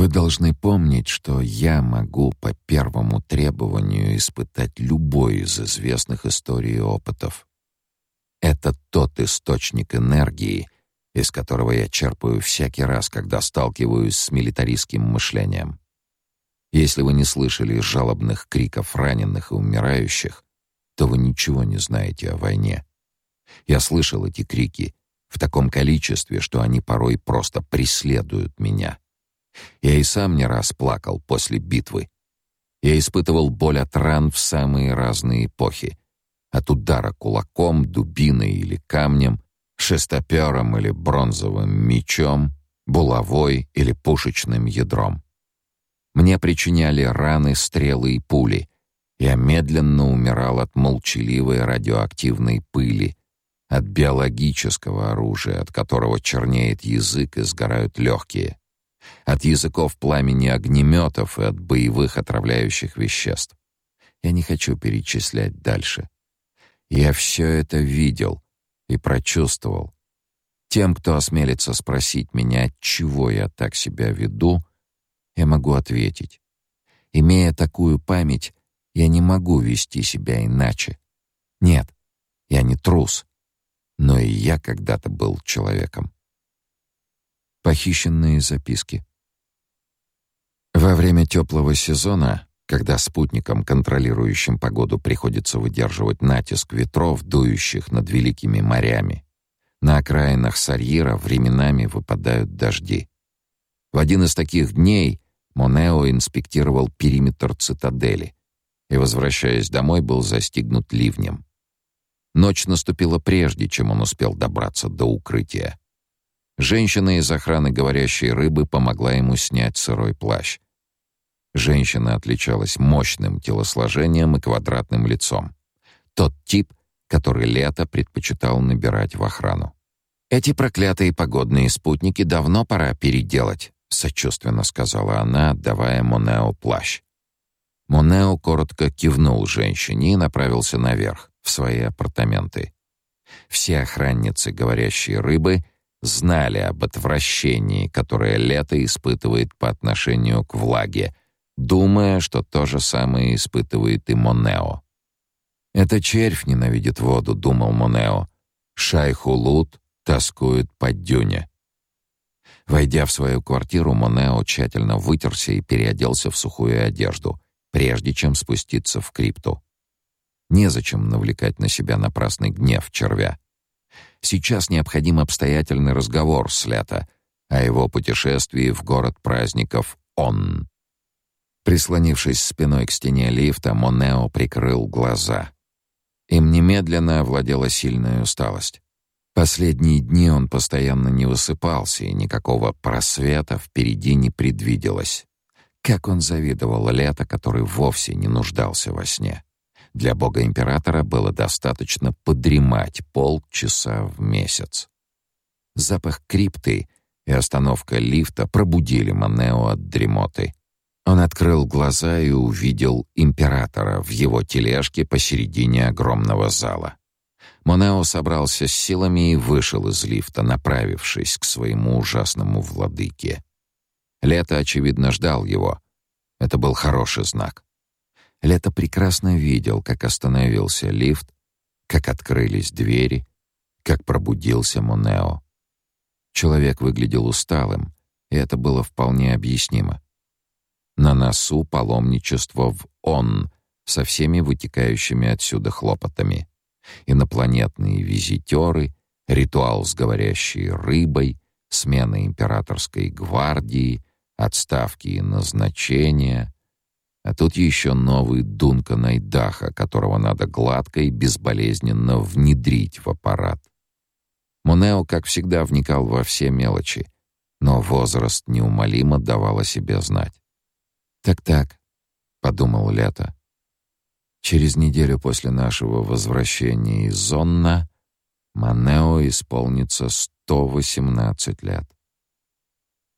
Вы должны помнить, что я могу по первому требованию испытать любой из известных историй опытов. Это тот источник энергии, из которого я черпаю всякий раз, когда сталкиваюсь с милитаристским мышлением. Если вы не слышали жалобных криков раненых и умирающих, то вы ничего не знаете о войне. Я слышал эти крики в таком количестве, что они порой просто преследуют меня. Я и сам не раз плакал после битвы. Я испытывал боль от ран в самые разные эпохи. От удара кулаком, дубиной или камнем, шестопером или бронзовым мечом, булавой или пушечным ядром. Мне причиняли раны, стрелы и пули. Я медленно умирал от молчаливой радиоактивной пыли, от биологического оружия, от которого чернеет язык и сгорают легкие, от языков пламени огнеметов и от боевых отравляющих веществ. Я не хочу перечислять дальше. Я все это видел и прочувствовал. Тем, кто осмелится спросить меня, чего я так себя веду, я могу ответить. Имея такую память, я не могу вести себя иначе. Нет, я не трус, но и я когда-то был человеком. Похищенные записки. Во время теплого сезона, когда спутникам, контролирующим погоду, приходится выдерживать натиск ветров, дующих над великими морями, на окраинах Сарьера временами выпадают дожди. В один из таких дней Монео инспектировал периметр цитадели и, возвращаясь домой, был застигнут ливнем. Ночь наступила прежде, чем он успел добраться до укрытия. Женщина из охраны говорящей рыбы помогла ему снять сырой плащ. Женщина отличалась мощным телосложением и квадратным лицом. Тот тип, который лето предпочитал набирать в охрану. Эти проклятые погодные спутники давно пора переделать сочувственно сказала она, отдавая Монео плащ. Монео коротко кивнул женщине и направился наверх, в свои апартаменты. Все охранницы говорящие рыбы знали об отвращении, которое лето испытывает по отношению к влаге, думая, что то же самое испытывает и Монео. «Это червь ненавидит воду», — думал Монео. «Шайхулут тоскует по дюне». Войдя в свою квартиру, Монео тщательно вытерся и переоделся в сухую одежду, прежде чем спуститься в крипту. Незачем навлекать на себя напрасный гнев червя. Сейчас необходим обстоятельный разговор с Лето о его путешествии в город праздников Он. Прислонившись спиной к стене лифта, Монео прикрыл глаза. Им немедленно овладела сильная усталость. Последние дни он постоянно не высыпался, и никакого просвета впереди не предвиделось. Как он завидовал лето, который вовсе не нуждался во сне. Для бога-императора было достаточно подремать полчаса в месяц. Запах крипты и остановка лифта пробудили Манео от дремоты. Он открыл глаза и увидел императора в его тележке посередине огромного зала. Монео собрался с силами и вышел из лифта, направившись к своему ужасному владыке. Лето, очевидно, ждал его. Это был хороший знак. Лето прекрасно видел, как остановился лифт, как открылись двери, как пробудился Монео. Человек выглядел усталым, и это было вполне объяснимо. На носу паломничество в Он со всеми вытекающими отсюда хлопотами инопланетные визитеры, ритуал с говорящей рыбой, смена императорской гвардии, отставки и назначения. А тут еще новый Дункан Айдаха, которого надо гладко и безболезненно внедрить в аппарат. Монео, как всегда, вникал во все мелочи, но возраст неумолимо давал о себе знать. «Так-так», — подумал Лето, Через неделю после нашего возвращения из Зонна Манео исполнится 118 лет.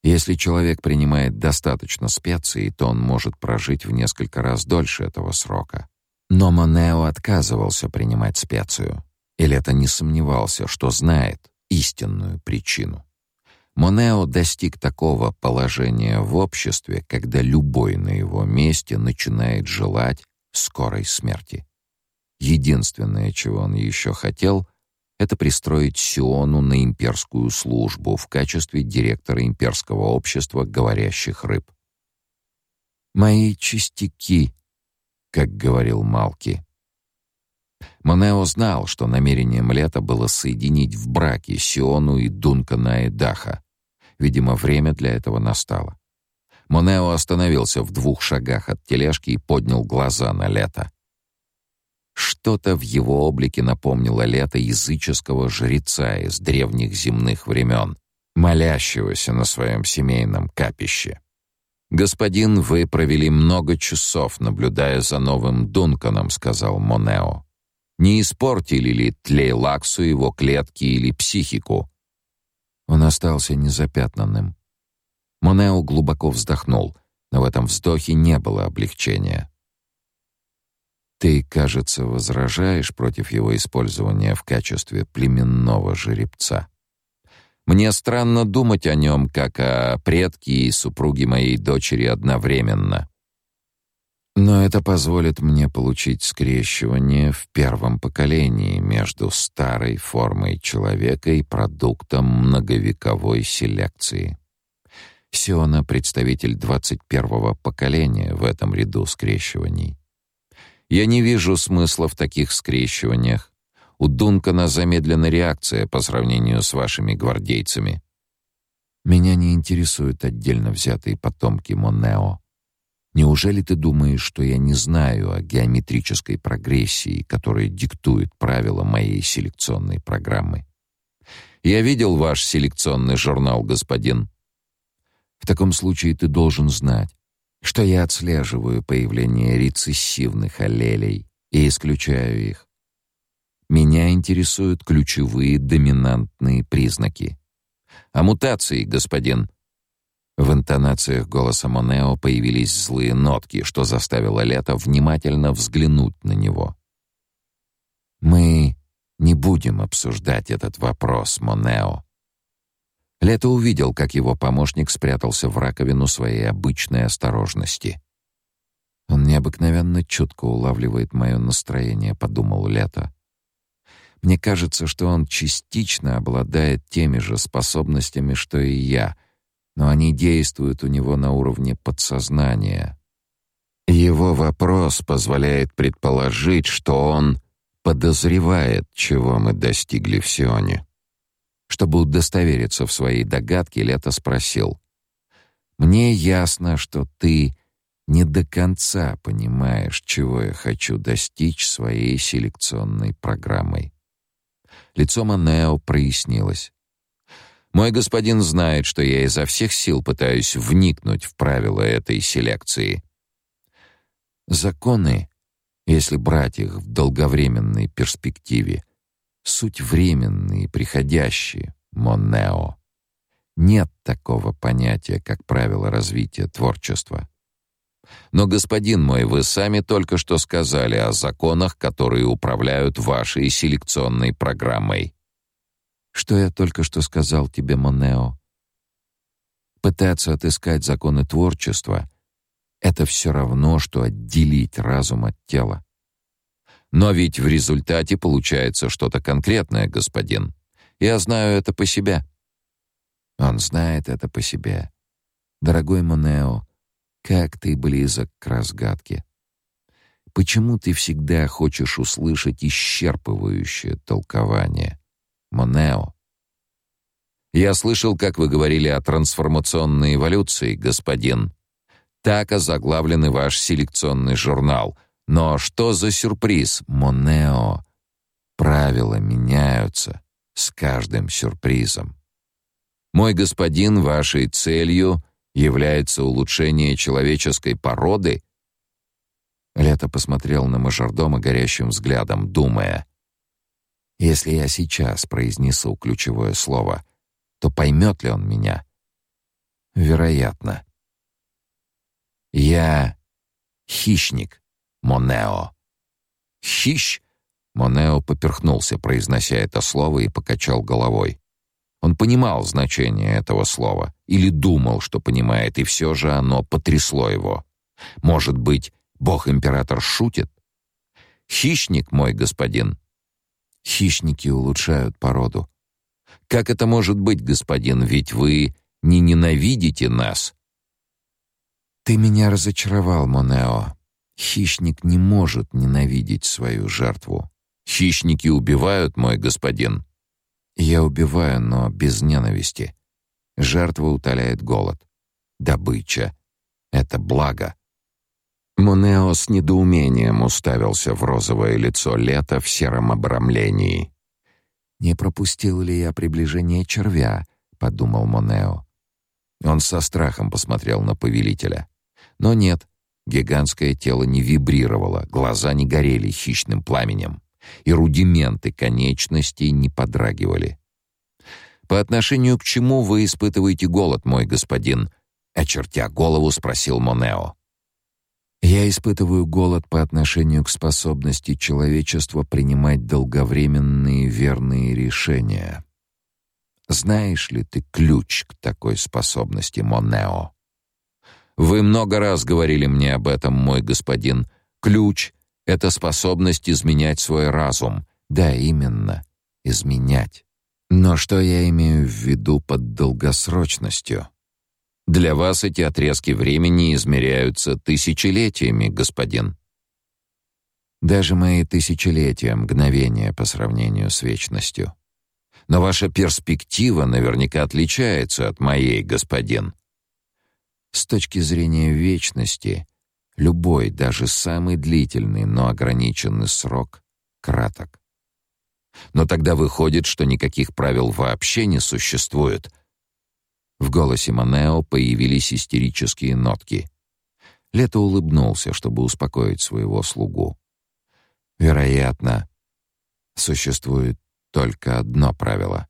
Если человек принимает достаточно специй, то он может прожить в несколько раз дольше этого срока. Но Манео отказывался принимать специю, или это не сомневался, что знает истинную причину. Монео достиг такого положения в обществе, когда любой на его месте начинает желать скорой смерти. Единственное, чего он еще хотел, это пристроить Сиону на имперскую службу в качестве директора имперского общества говорящих рыб. «Мои частяки», как говорил Малки. Монео знал, что намерением Лета было соединить в браке Сиону и Дункана Эдаха. Видимо, время для этого настало. Монео остановился в двух шагах от тележки и поднял глаза на Лето. Что-то в его облике напомнило лето языческого жреца из древних земных времен, молящегося на своем семейном капище. «Господин, вы провели много часов, наблюдая за новым Дунканом», — сказал Монео. «Не испортили ли Тлейлаксу его клетки или психику?» Он остался незапятнанным. Монео глубоко вздохнул, но в этом вздохе не было облегчения. Ты, кажется, возражаешь против его использования в качестве племенного жеребца. Мне странно думать о нем, как о предке и супруге моей дочери одновременно. Но это позволит мне получить скрещивание в первом поколении между старой формой человека и продуктом многовековой селекции. Сиона — представитель 21-го поколения в этом ряду скрещиваний. Я не вижу смысла в таких скрещиваниях. У Дункана замедлена реакция по сравнению с вашими гвардейцами. Меня не интересуют отдельно взятые потомки Монео. Неужели ты думаешь, что я не знаю о геометрической прогрессии, которая диктует правила моей селекционной программы? Я видел ваш селекционный журнал, господин. В таком случае ты должен знать, что я отслеживаю появление рецессивных аллелей и исключаю их. Меня интересуют ключевые доминантные признаки. А мутации, господин. В интонациях голоса Монео появились злые нотки, что заставило Лето внимательно взглянуть на него. Мы не будем обсуждать этот вопрос, Монео. Лето увидел, как его помощник спрятался в раковину своей обычной осторожности. Он необыкновенно чутко улавливает мое настроение, подумал Лето. Мне кажется, что он частично обладает теми же способностями, что и я, но они действуют у него на уровне подсознания. Его вопрос позволяет предположить, что он подозревает, чего мы достигли в Сионе. Чтобы удостовериться в своей догадке, Лето спросил: "Мне ясно, что ты не до конца понимаешь, чего я хочу достичь своей селекционной программой". Лицо Манео прояснилось. Мой господин знает, что я изо всех сил пытаюсь вникнуть в правила этой селекции. Законы, если брать их в долговременной перспективе, суть временные, приходящие, монео. Нет такого понятия, как правило развития творчества. Но, господин мой, вы сами только что сказали о законах, которые управляют вашей селекционной программой. Что я только что сказал тебе, Монео? Пытаться отыскать законы творчества — это все равно, что отделить разум от тела. Но ведь в результате получается что-то конкретное, господин. Я знаю это по себе. Он знает это по себе. Дорогой Монео, как ты близок к разгадке. Почему ты всегда хочешь услышать исчерпывающее толкование? Монео. Я слышал, как вы говорили о трансформационной эволюции, господин. Так озаглавленный ваш селекционный журнал — но что за сюрприз, Монео? Правила меняются с каждым сюрпризом. Мой господин, вашей целью является улучшение человеческой породы? Лето посмотрел на мажордома горящим взглядом, думая: если я сейчас произнесу ключевое слово, то поймет ли он меня? Вероятно. Я хищник, Монео. Хищ. Монео поперхнулся, произнося это слово, и покачал головой. Он понимал значение этого слова или думал, что понимает, и все же оно потрясло его. Может быть, бог-император шутит? Хищник мой господин. Хищники улучшают породу. Как это может быть, господин, ведь вы не ненавидите нас? Ты меня разочаровал, Монео. Хищник не может ненавидеть свою жертву. Хищники убивают, мой господин. Я убиваю, но без ненависти. Жертва утоляет голод. Добыча — это благо. Монео с недоумением уставился в розовое лицо лета в сером обрамлении. «Не пропустил ли я приближение червя?» — подумал Монео. Он со страхом посмотрел на повелителя. Но нет, гигантское тело не вибрировало, глаза не горели хищным пламенем и рудименты конечностей не подрагивали. «По отношению к чему вы испытываете голод, мой господин?» Очертя голову, спросил Монео. «Я испытываю голод по отношению к способности человечества принимать долговременные верные решения. Знаешь ли ты ключ к такой способности, Монео?» «Вы много раз говорили мне об этом, мой господин. Ключ это способность изменять свой разум. Да, именно, изменять. Но что я имею в виду под долгосрочностью? Для вас эти отрезки времени измеряются тысячелетиями, господин. Даже мои тысячелетия мгновения по сравнению с вечностью. Но ваша перспектива наверняка отличается от моей, господин. С точки зрения вечности, Любой, даже самый длительный, но ограниченный срок краток. Но тогда выходит, что никаких правил вообще не существует. В голосе Манео появились истерические нотки. Лето улыбнулся, чтобы успокоить своего слугу. Вероятно, существует только одно правило.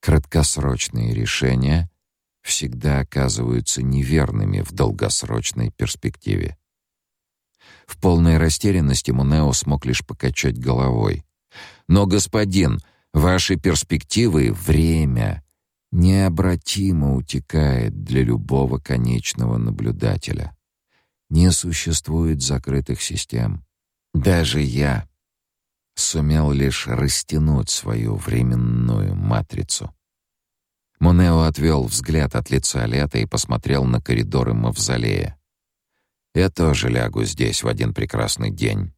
Краткосрочные решения всегда оказываются неверными в долгосрочной перспективе. В полной растерянности Мунео смог лишь покачать головой. «Но, господин, ваши перспективы — время необратимо утекает для любого конечного наблюдателя. Не существует закрытых систем. Даже я сумел лишь растянуть свою временную матрицу». Монео отвел взгляд от лица Лета и посмотрел на коридоры мавзолея. «Я тоже лягу здесь в один прекрасный день.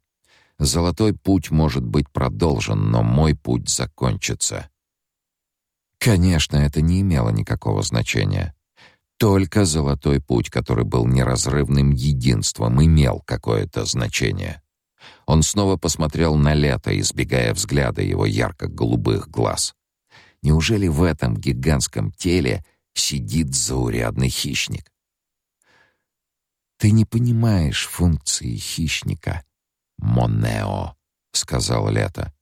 Золотой путь может быть продолжен, но мой путь закончится». Конечно, это не имело никакого значения. Только золотой путь, который был неразрывным единством, имел какое-то значение. Он снова посмотрел на лето, избегая взгляда его ярко-голубых глаз. Неужели в этом гигантском теле сидит заурядный хищник? Ты не понимаешь функции хищника, Монео, сказал Лето.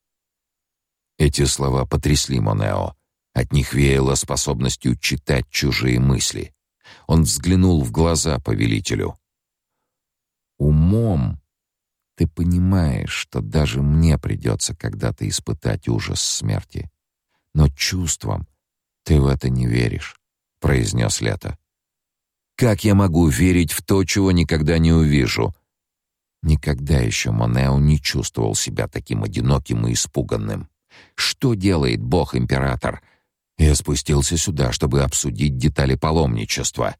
Эти слова потрясли Монео. От них веяло способностью читать чужие мысли. Он взглянул в глаза повелителю. Умом ты понимаешь, что даже мне придется когда-то испытать ужас смерти но чувством ты в это не веришь, произнес Лето. Как я могу верить в то, чего никогда не увижу? Никогда еще Монео не чувствовал себя таким одиноким и испуганным. Что делает бог-император? Я спустился сюда, чтобы обсудить детали паломничества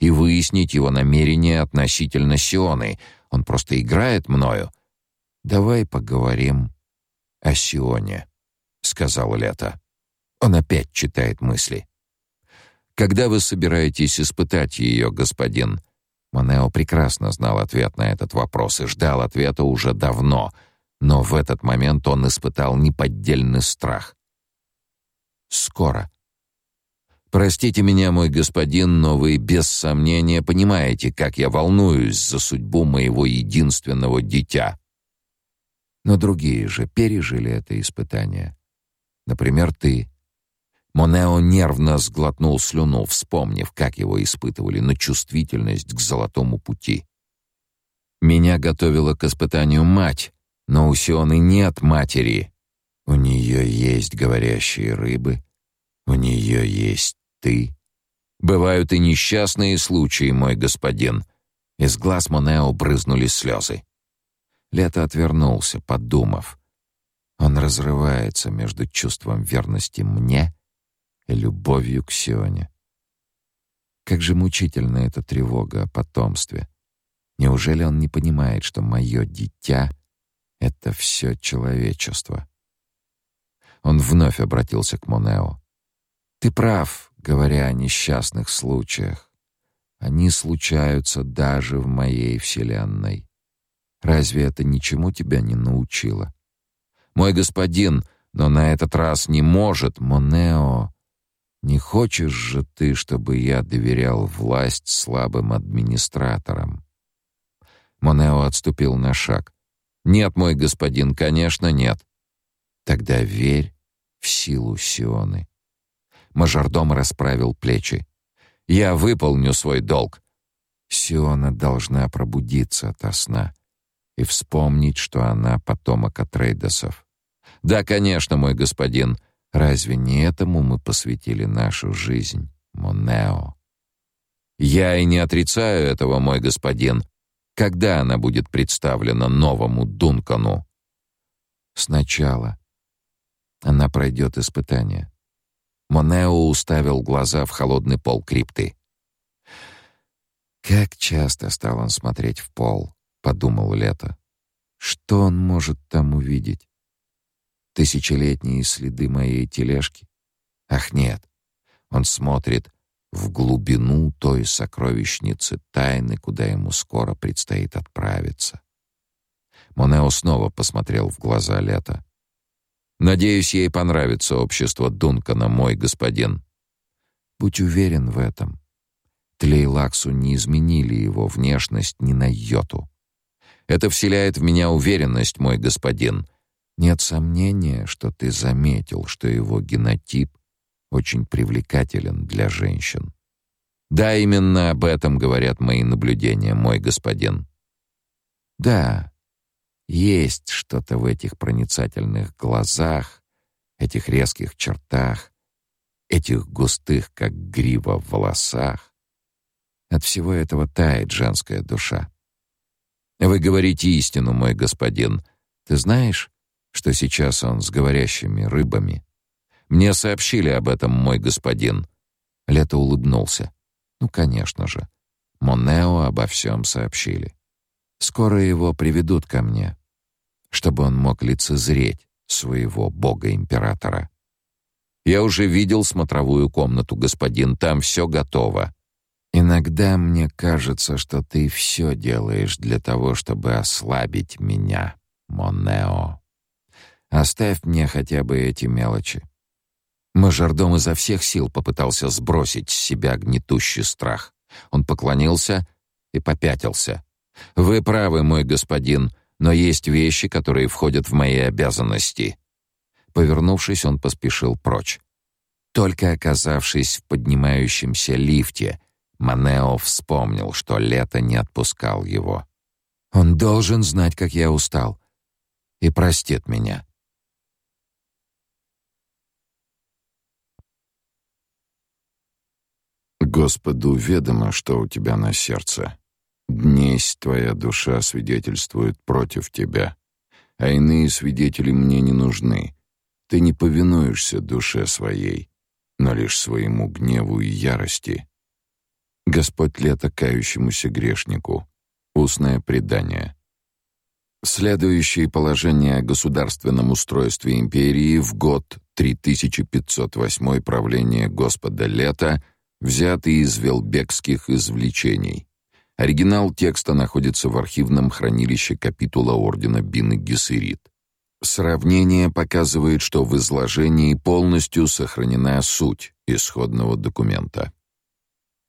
и выяснить его намерения относительно Сионы. Он просто играет мною. Давай поговорим о Сионе, сказал Лето. Он опять читает мысли. Когда вы собираетесь испытать ее, господин? Монео прекрасно знал ответ на этот вопрос и ждал ответа уже давно, но в этот момент он испытал неподдельный страх. Скоро. Простите меня, мой господин, но вы без сомнения понимаете, как я волнуюсь за судьбу моего единственного дитя. Но другие же пережили это испытание. Например, ты. Монео нервно сглотнул слюну, вспомнив, как его испытывали на чувствительность к золотому пути. Меня готовила к испытанию мать, но у Сионы нет матери. У нее есть говорящие рыбы, У нее есть ты. Бывают и несчастные случаи, мой господин. Из глаз Монео брызнули слезы. Лето отвернулся, подумав. Он разрывается между чувством верности мне и любовью к Сионе. Как же мучительна эта тревога о потомстве. Неужели он не понимает, что мое дитя — это все человечество? Он вновь обратился к Монео. «Ты прав, говоря о несчастных случаях. Они случаются даже в моей вселенной. Разве это ничему тебя не научило? Мой господин, но на этот раз не может, Монео. Не хочешь же ты, чтобы я доверял власть слабым администраторам? Монео отступил на шаг. Нет, мой господин, конечно, нет. Тогда верь в силу Сионы. Мажордом расправил плечи. Я выполню свой долг. Сиона должна пробудиться ото сна и вспомнить, что она потомок Атрейдесов. Да, конечно, мой господин. Разве не этому мы посвятили нашу жизнь, Монео? Я и не отрицаю этого, мой господин. Когда она будет представлена новому Дункану? Сначала она пройдет испытание. Монео уставил глаза в холодный пол крипты. Как часто стал он смотреть в пол, подумал Лето. Что он может там увидеть? Тысячелетние следы моей тележки? Ах, нет. Он смотрит в глубину той сокровищницы тайны, куда ему скоро предстоит отправиться. Монео снова посмотрел в глаза Лето. Надеюсь, ей понравится общество Дункана, мой господин. Будь уверен в этом. Тлейлаксу не изменили его внешность ни на йоту. Это вселяет в меня уверенность, мой господин. Нет сомнения, что ты заметил, что его генотип очень привлекателен для женщин. Да, именно об этом говорят мои наблюдения, мой господин. Да, есть что-то в этих проницательных глазах, этих резких чертах, этих густых, как грива, волосах. От всего этого тает женская душа. Вы говорите истину, мой господин. Ты знаешь, что сейчас он с говорящими рыбами? Мне сообщили об этом, мой господин. Лето улыбнулся. Ну, конечно же. Монео обо всем сообщили. Скоро его приведут ко мне, чтобы он мог лицезреть своего бога-императора. Я уже видел смотровую комнату, господин, там все готово. Иногда мне кажется, что ты все делаешь для того, чтобы ослабить меня, Монео. Оставь мне хотя бы эти мелочи. Мажордом изо всех сил попытался сбросить с себя гнетущий страх. Он поклонился и попятился. Вы правы, мой господин, но есть вещи, которые входят в мои обязанности. Повернувшись, он поспешил прочь. Только оказавшись в поднимающемся лифте, Манео вспомнил, что лето не отпускал его. Он должен знать, как я устал, и простит меня. Господу ведомо, что у тебя на сердце. Днесь твоя душа свидетельствует против тебя, а иные свидетели мне не нужны. Ты не повинуешься душе своей, но лишь своему гневу и ярости. Господь лето кающемуся грешнику. Устное предание. Следующие положения о государственном устройстве империи в год 3508 правления Господа Лета взяты из велбекских извлечений. Оригинал текста находится в архивном хранилище капитула ордена Бин Гессерит. Сравнение показывает, что в изложении полностью сохранена суть исходного документа.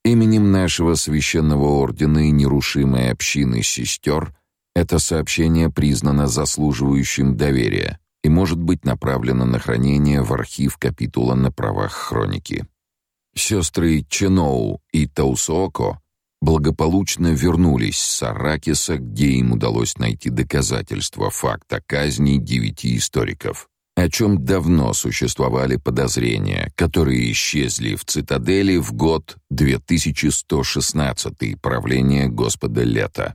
Именем нашего священного ордена и нерушимой общины сестер это сообщение признано заслуживающим доверия и может быть направлено на хранение в архив капитула на правах хроники. Сестры Ченоу и Таусоко благополучно вернулись с Аракиса, где им удалось найти доказательства факта казни девяти историков. о чем давно существовали подозрения, которые исчезли в цитадели в год 2116 правления Господа Лета.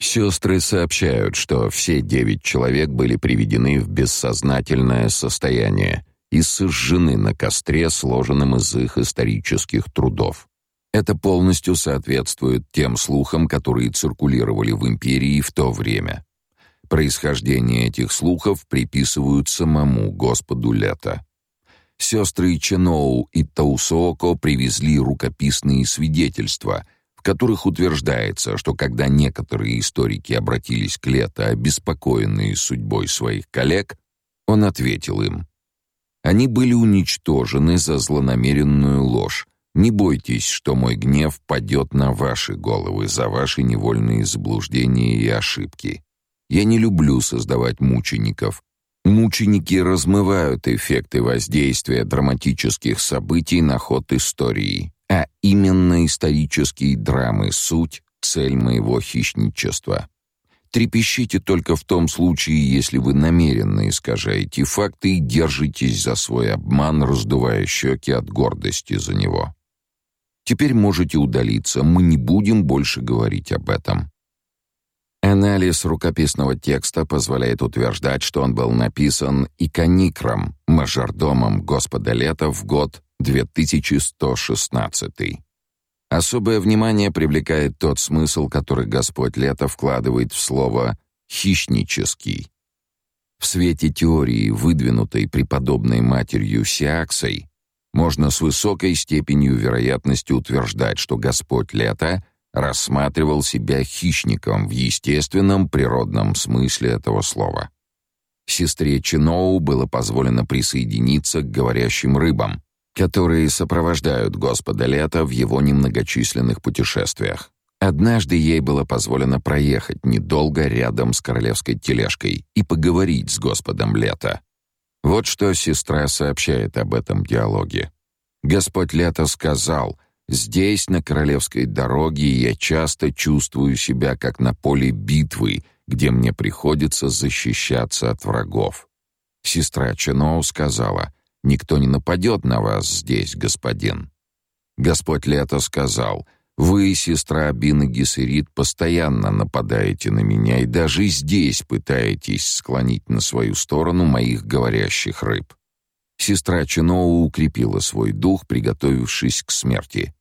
Сестры сообщают, что все девять человек были приведены в бессознательное состояние и сожжены на костре, сложенном из их исторических трудов. Это полностью соответствует тем слухам, которые циркулировали в империи в то время. Происхождение этих слухов приписывают самому Господу Лето. Сестры Ченоу и Таусооко привезли рукописные свидетельства, в которых утверждается, что когда некоторые историки обратились к Лето, обеспокоенные судьбой своих коллег, он ответил им: они были уничтожены за злонамеренную ложь. Не бойтесь, что мой гнев падет на ваши головы за ваши невольные заблуждения и ошибки. Я не люблю создавать мучеников. Мученики размывают эффекты воздействия драматических событий на ход истории, а именно исторические драмы суть цель моего хищничества. Трепещите только в том случае, если вы намеренно искажаете факты и держитесь за свой обман, раздувая щеки от гордости за него. Теперь можете удалиться, мы не будем больше говорить об этом. Анализ рукописного текста позволяет утверждать, что он был написан иконикром, мажордомом Господа Лета в год 2116. Особое внимание привлекает тот смысл, который Господь Лето вкладывает в слово «хищнический». В свете теории, выдвинутой преподобной матерью Сиаксой, можно с высокой степенью вероятности утверждать, что Господь Лето рассматривал себя хищником в естественном природном смысле этого слова. Сестре Чиноу было позволено присоединиться к говорящим рыбам, которые сопровождают Господа Лета в его немногочисленных путешествиях. Однажды ей было позволено проехать недолго рядом с королевской тележкой и поговорить с Господом Лета. Вот что сестра сообщает об этом диалоге. Господь Лето сказал: "Здесь на королевской дороге я часто чувствую себя как на поле битвы, где мне приходится защищаться от врагов". Сестра Ченоу сказала: "Никто не нападет на вас здесь, господин". Господь Лето сказал: вы, сестра Бина Гессерит, постоянно нападаете на меня и даже здесь пытаетесь склонить на свою сторону моих говорящих рыб. Сестра Чиноу укрепила свой дух, приготовившись к смерти.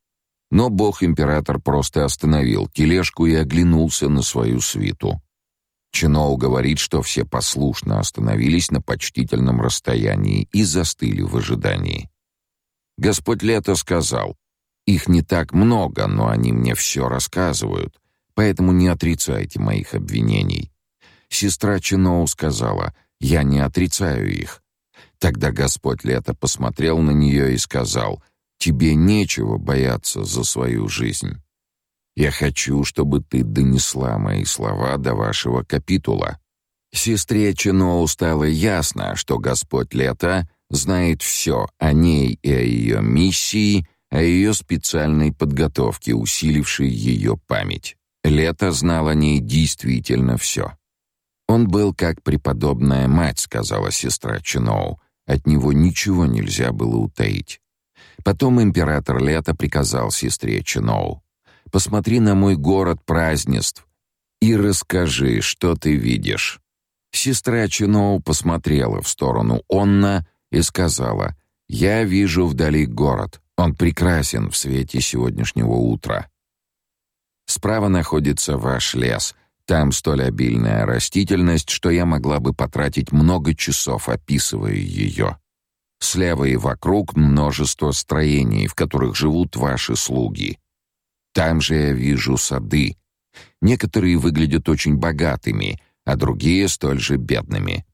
Но бог-император просто остановил тележку и оглянулся на свою свиту. Чиноу говорит, что все послушно остановились на почтительном расстоянии и застыли в ожидании. Господь Лето сказал: их не так много, но они мне все рассказывают, поэтому не отрицайте моих обвинений. Сестра Чиноу сказала: "Я не отрицаю их". Тогда Господь Лето посмотрел на нее и сказал: "Тебе нечего бояться за свою жизнь. Я хочу, чтобы ты донесла мои слова до вашего капитула". Сестре Чиноу стало ясно, что Господь Лето знает все о ней и о ее миссии о ее специальной подготовке, усилившей ее память. Лето знал о ней действительно все. Он был как преподобная мать, сказала сестра Чиноу. От него ничего нельзя было утаить. Потом император Лето приказал сестре Чиноу: "Посмотри на мой город празднеств и расскажи, что ты видишь". Сестра Чиноу посмотрела в сторону Онна и сказала: "Я вижу вдали город. Он прекрасен в свете сегодняшнего утра. Справа находится ваш лес. Там столь обильная растительность, что я могла бы потратить много часов, описывая ее. Слева и вокруг множество строений, в которых живут ваши слуги. Там же я вижу сады. Некоторые выглядят очень богатыми, а другие столь же бедными.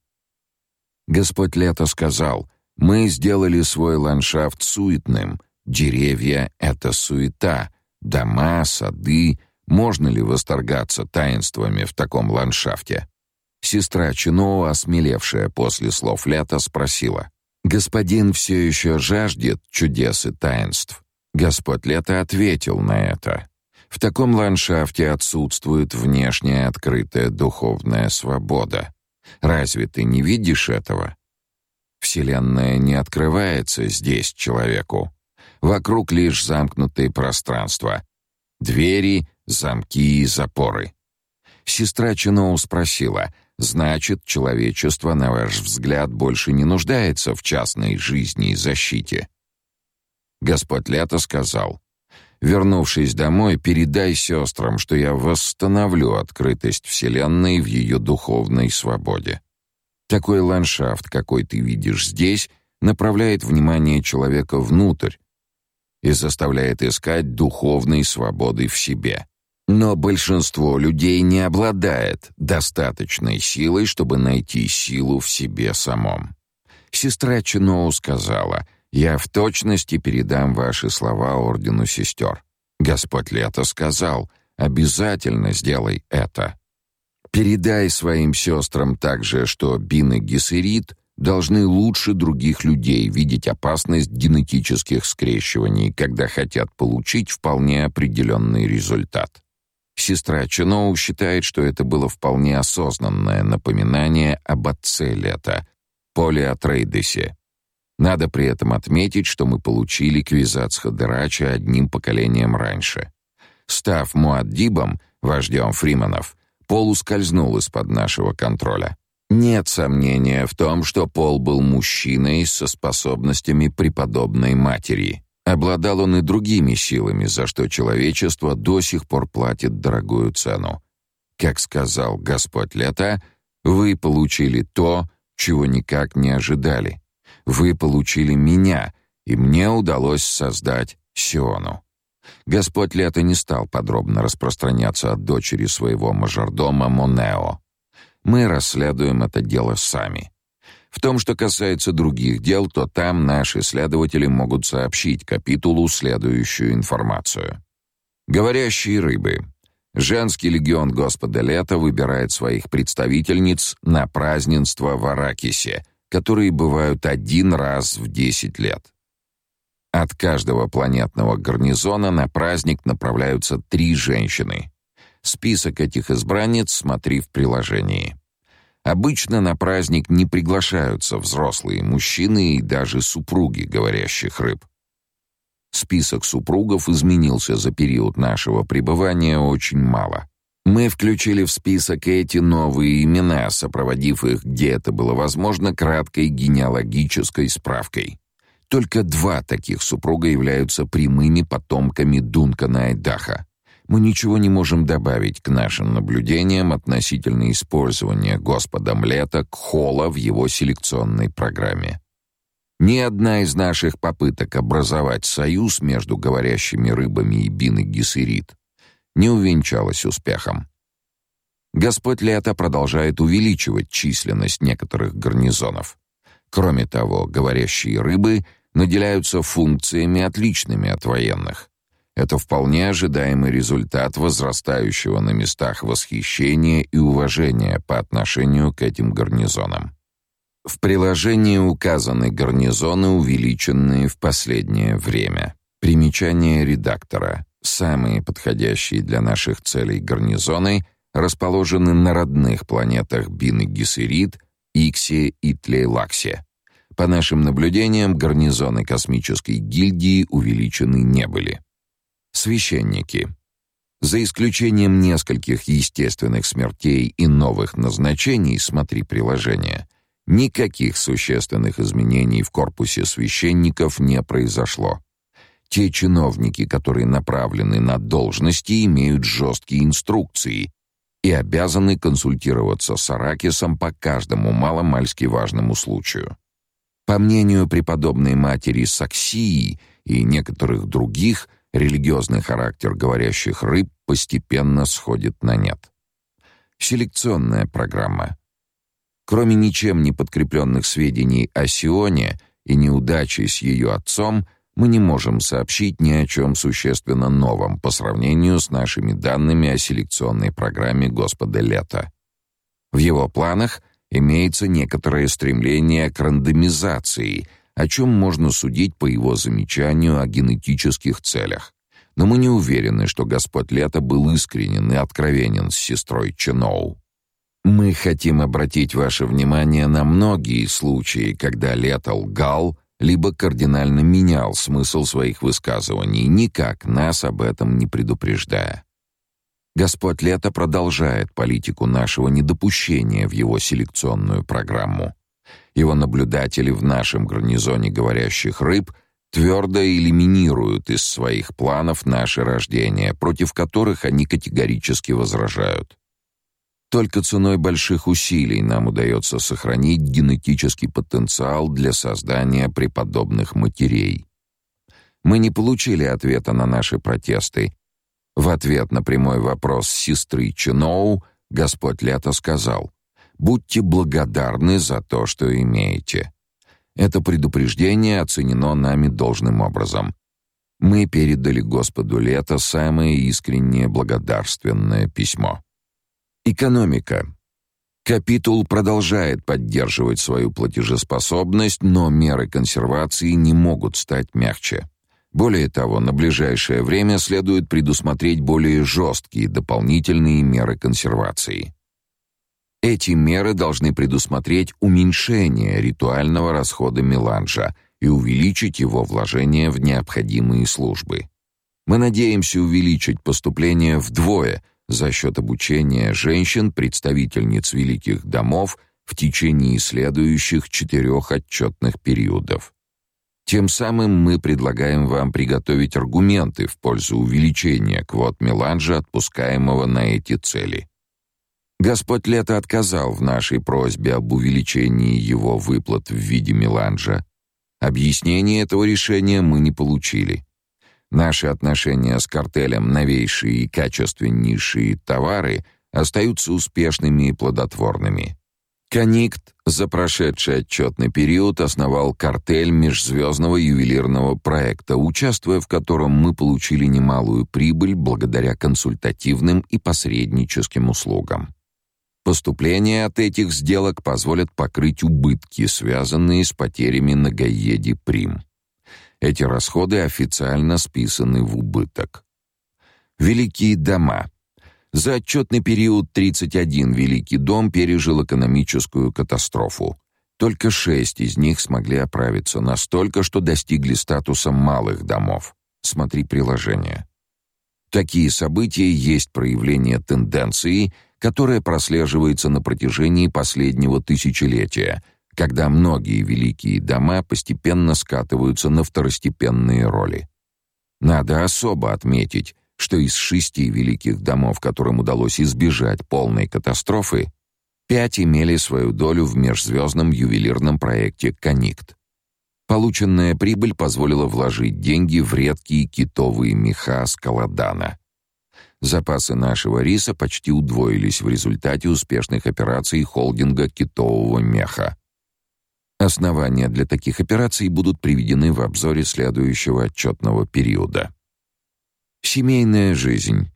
Господь Лето сказал: "Мы сделали свой ландшафт суетным, Деревья — это суета, дома, сады. Можно ли восторгаться таинствами в таком ландшафте? Сестра Чиноу, осмелевшая после слов Лята, спросила. «Господин все еще жаждет чудес и таинств?» Господь Лето ответил на это. «В таком ландшафте отсутствует внешняя открытая духовная свобода. Разве ты не видишь этого? Вселенная не открывается здесь человеку. Вокруг лишь замкнутые пространства. Двери, замки и запоры. Сестра Чиноу спросила, значит, человечество, на ваш взгляд, больше не нуждается в частной жизни и защите? Господь Лето сказал, Вернувшись домой, передай сестрам, что я восстановлю открытость Вселенной в ее духовной свободе. Такой ландшафт, какой ты видишь здесь, направляет внимание человека внутрь и заставляет искать духовной свободы в себе. Но большинство людей не обладает достаточной силой, чтобы найти силу в себе самом. Сестра Чиноу сказала — я в точности передам ваши слова ордену сестер. Господь Лето сказал: "Обязательно сделай это". Передай своим сестрам также, что Бин и должны лучше других людей видеть опасность генетических скрещиваний, когда хотят получить вполне определенный результат. Сестра Чиноу считает, что это было вполне осознанное напоминание об отце Лета, Поле Атрейдесе, надо при этом отметить, что мы получили квизац Хадырача одним поколением раньше. Став Муаддибом, вождем фриманов, Пол ускользнул из-под нашего контроля. Нет сомнения в том, что Пол был мужчиной со способностями преподобной матери. Обладал он и другими силами, за что человечество до сих пор платит дорогую цену. Как сказал Господь Лета, вы получили то, чего никак не ожидали. Вы получили меня, и мне удалось создать Сиону. Господь Лето не стал подробно распространяться о дочери своего мажордома Монео. Мы расследуем это дело сами. В том, что касается других дел, то там наши следователи могут сообщить капитулу следующую информацию. Говорящие рыбы. Женский легион Господа Лета выбирает своих представительниц на празднество в Аракисе — которые бывают один раз в 10 лет. От каждого планетного гарнизона на праздник направляются три женщины. Список этих избранниц смотри в приложении. Обычно на праздник не приглашаются взрослые мужчины и даже супруги говорящих рыб. Список супругов изменился за период нашего пребывания очень мало. Мы включили в список эти новые имена, сопроводив их, где это было возможно, краткой генеалогической справкой. Только два таких супруга являются прямыми потомками Дункана Айдаха. Мы ничего не можем добавить к нашим наблюдениям относительно использования Господом Лета Кхола в его селекционной программе. Ни одна из наших попыток образовать союз между говорящими рыбами и Бин и Гессерит не увенчалась успехом. Господь Лето продолжает увеличивать численность некоторых гарнизонов. Кроме того, говорящие рыбы наделяются функциями отличными от военных. Это вполне ожидаемый результат возрастающего на местах восхищения и уважения по отношению к этим гарнизонам. В приложении указаны гарнизоны, увеличенные в последнее время. Примечание редактора. Самые подходящие для наших целей гарнизоны расположены на родных планетах Бин и Гессерит, Иксе и Тлейлаксе. По нашим наблюдениям, гарнизоны космической гильдии увеличены не были. Священники. За исключением нескольких естественных смертей и новых назначений, смотри приложение, никаких существенных изменений в корпусе священников не произошло. Те чиновники, которые направлены на должности, имеют жесткие инструкции и обязаны консультироваться с Аракисом по каждому маломальски важному случаю. По мнению преподобной матери Саксии и некоторых других, религиозный характер говорящих рыб постепенно сходит на нет. Селекционная программа. Кроме ничем не подкрепленных сведений о Сионе и неудачи с ее отцом – мы не можем сообщить ни о чем существенно новом по сравнению с нашими данными о селекционной программе Господа Лета. В его планах имеется некоторое стремление к рандомизации, о чем можно судить по его замечанию о генетических целях. Но мы не уверены, что Господь Лето был искренен и откровенен с сестрой Ченоу. Мы хотим обратить ваше внимание на многие случаи, когда Лето лгал, либо кардинально менял смысл своих высказываний, никак нас об этом не предупреждая. Господь Лето продолжает политику нашего недопущения в его селекционную программу. Его наблюдатели в нашем гарнизоне говорящих рыб твердо элиминируют из своих планов наши рождения, против которых они категорически возражают. Только ценой больших усилий нам удается сохранить генетический потенциал для создания преподобных матерей. Мы не получили ответа на наши протесты. В ответ на прямой вопрос сестры Чиноу Господь Лето сказал: Будьте благодарны за то, что имеете. Это предупреждение оценено нами должным образом. Мы передали Господу Лето самое искреннее благодарственное письмо. Экономика. Капитул продолжает поддерживать свою платежеспособность, но меры консервации не могут стать мягче. Более того, на ближайшее время следует предусмотреть более жесткие дополнительные меры консервации. Эти меры должны предусмотреть уменьшение ритуального расхода меланжа и увеличить его вложение в необходимые службы. Мы надеемся увеличить поступление вдвое за счет обучения женщин-представительниц великих домов в течение следующих четырех отчетных периодов. Тем самым мы предлагаем вам приготовить аргументы в пользу увеличения квот меланжа, отпускаемого на эти цели. Господь Лето отказал в нашей просьбе об увеличении его выплат в виде меланжа. Объяснения этого решения мы не получили. Наши отношения с картелем новейшие и качественнейшие товары остаются успешными и плодотворными. Коникт за прошедший отчетный период основал картель межзвездного ювелирного проекта, участвуя в котором мы получили немалую прибыль благодаря консультативным и посредническим услугам. Поступления от этих сделок позволят покрыть убытки, связанные с потерями на Гаеде Прим. Эти расходы официально списаны в убыток. Великие дома. За отчетный период 31 Великий дом пережил экономическую катастрофу. Только шесть из них смогли оправиться настолько, что достигли статуса малых домов. Смотри приложение. Такие события есть проявление тенденции – которая прослеживается на протяжении последнего тысячелетия, когда многие великие дома постепенно скатываются на второстепенные роли. Надо особо отметить, что из шести великих домов, которым удалось избежать полной катастрофы, пять имели свою долю в межзвездном ювелирном проекте «Коникт». Полученная прибыль позволила вложить деньги в редкие китовые меха скалодана. Запасы нашего риса почти удвоились в результате успешных операций холдинга китового меха. Основания для таких операций будут приведены в обзоре следующего отчетного периода. Семейная жизнь.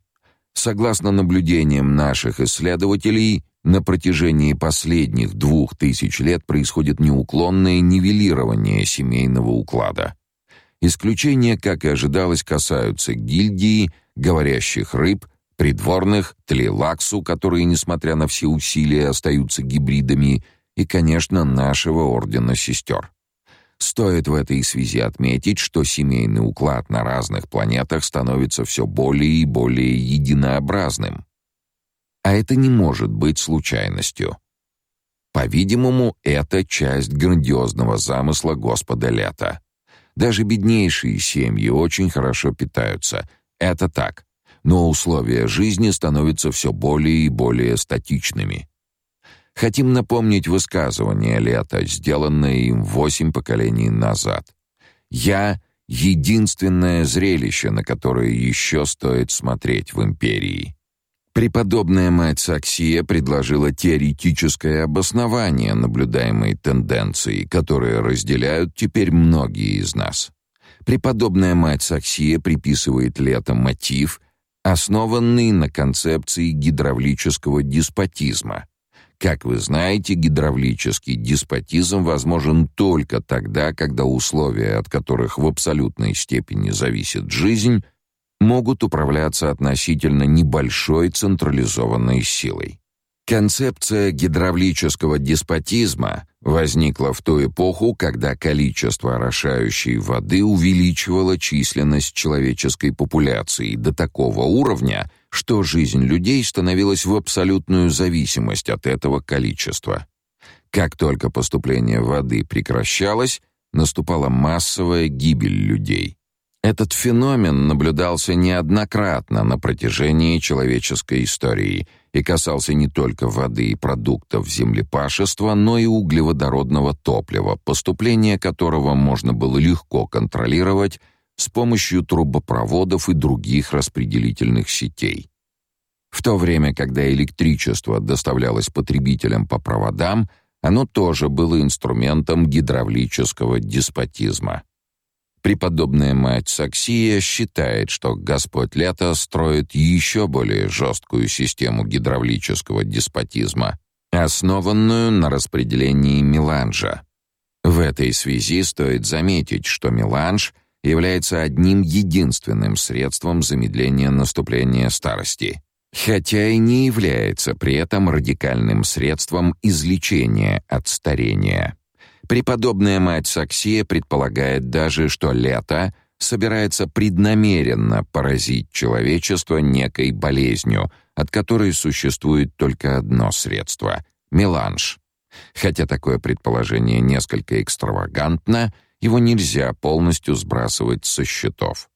Согласно наблюдениям наших исследователей, на протяжении последних двух тысяч лет происходит неуклонное нивелирование семейного уклада. Исключения, как и ожидалось, касаются гильдии говорящих рыб, придворных, тлелаксу, которые, несмотря на все усилия, остаются гибридами, и, конечно, нашего ордена сестер. Стоит в этой связи отметить, что семейный уклад на разных планетах становится все более и более единообразным. А это не может быть случайностью. По-видимому, это часть грандиозного замысла Господа Лета. Даже беднейшие семьи очень хорошо питаются — это так. Но условия жизни становятся все более и более статичными. Хотим напомнить высказывание Лета, сделанное им восемь поколений назад. «Я — единственное зрелище, на которое еще стоит смотреть в империи». Преподобная мать Саксия предложила теоретическое обоснование наблюдаемой тенденции, которые разделяют теперь многие из нас. Преподобная мать Саксия приписывает летом мотив, основанный на концепции гидравлического деспотизма. Как вы знаете, гидравлический деспотизм возможен только тогда, когда условия, от которых в абсолютной степени зависит жизнь, могут управляться относительно небольшой централизованной силой. Концепция гидравлического деспотизма возникла в ту эпоху, когда количество орошающей воды увеличивало численность человеческой популяции до такого уровня, что жизнь людей становилась в абсолютную зависимость от этого количества. Как только поступление воды прекращалось, наступала массовая гибель людей. Этот феномен наблюдался неоднократно на протяжении человеческой истории и касался не только воды и продуктов землепашества, но и углеводородного топлива, поступление которого можно было легко контролировать с помощью трубопроводов и других распределительных сетей. В то время, когда электричество доставлялось потребителям по проводам, оно тоже было инструментом гидравлического деспотизма. Преподобная мать Саксия считает, что Господь Лето строит еще более жесткую систему гидравлического деспотизма, основанную на распределении меланжа. В этой связи стоит заметить, что меланж является одним единственным средством замедления наступления старости, хотя и не является при этом радикальным средством излечения от старения. Преподобная мать Саксия предполагает даже, что лето собирается преднамеренно поразить человечество некой болезнью, от которой существует только одно средство меланж. Хотя такое предположение несколько экстравагантно, его нельзя полностью сбрасывать со счетов.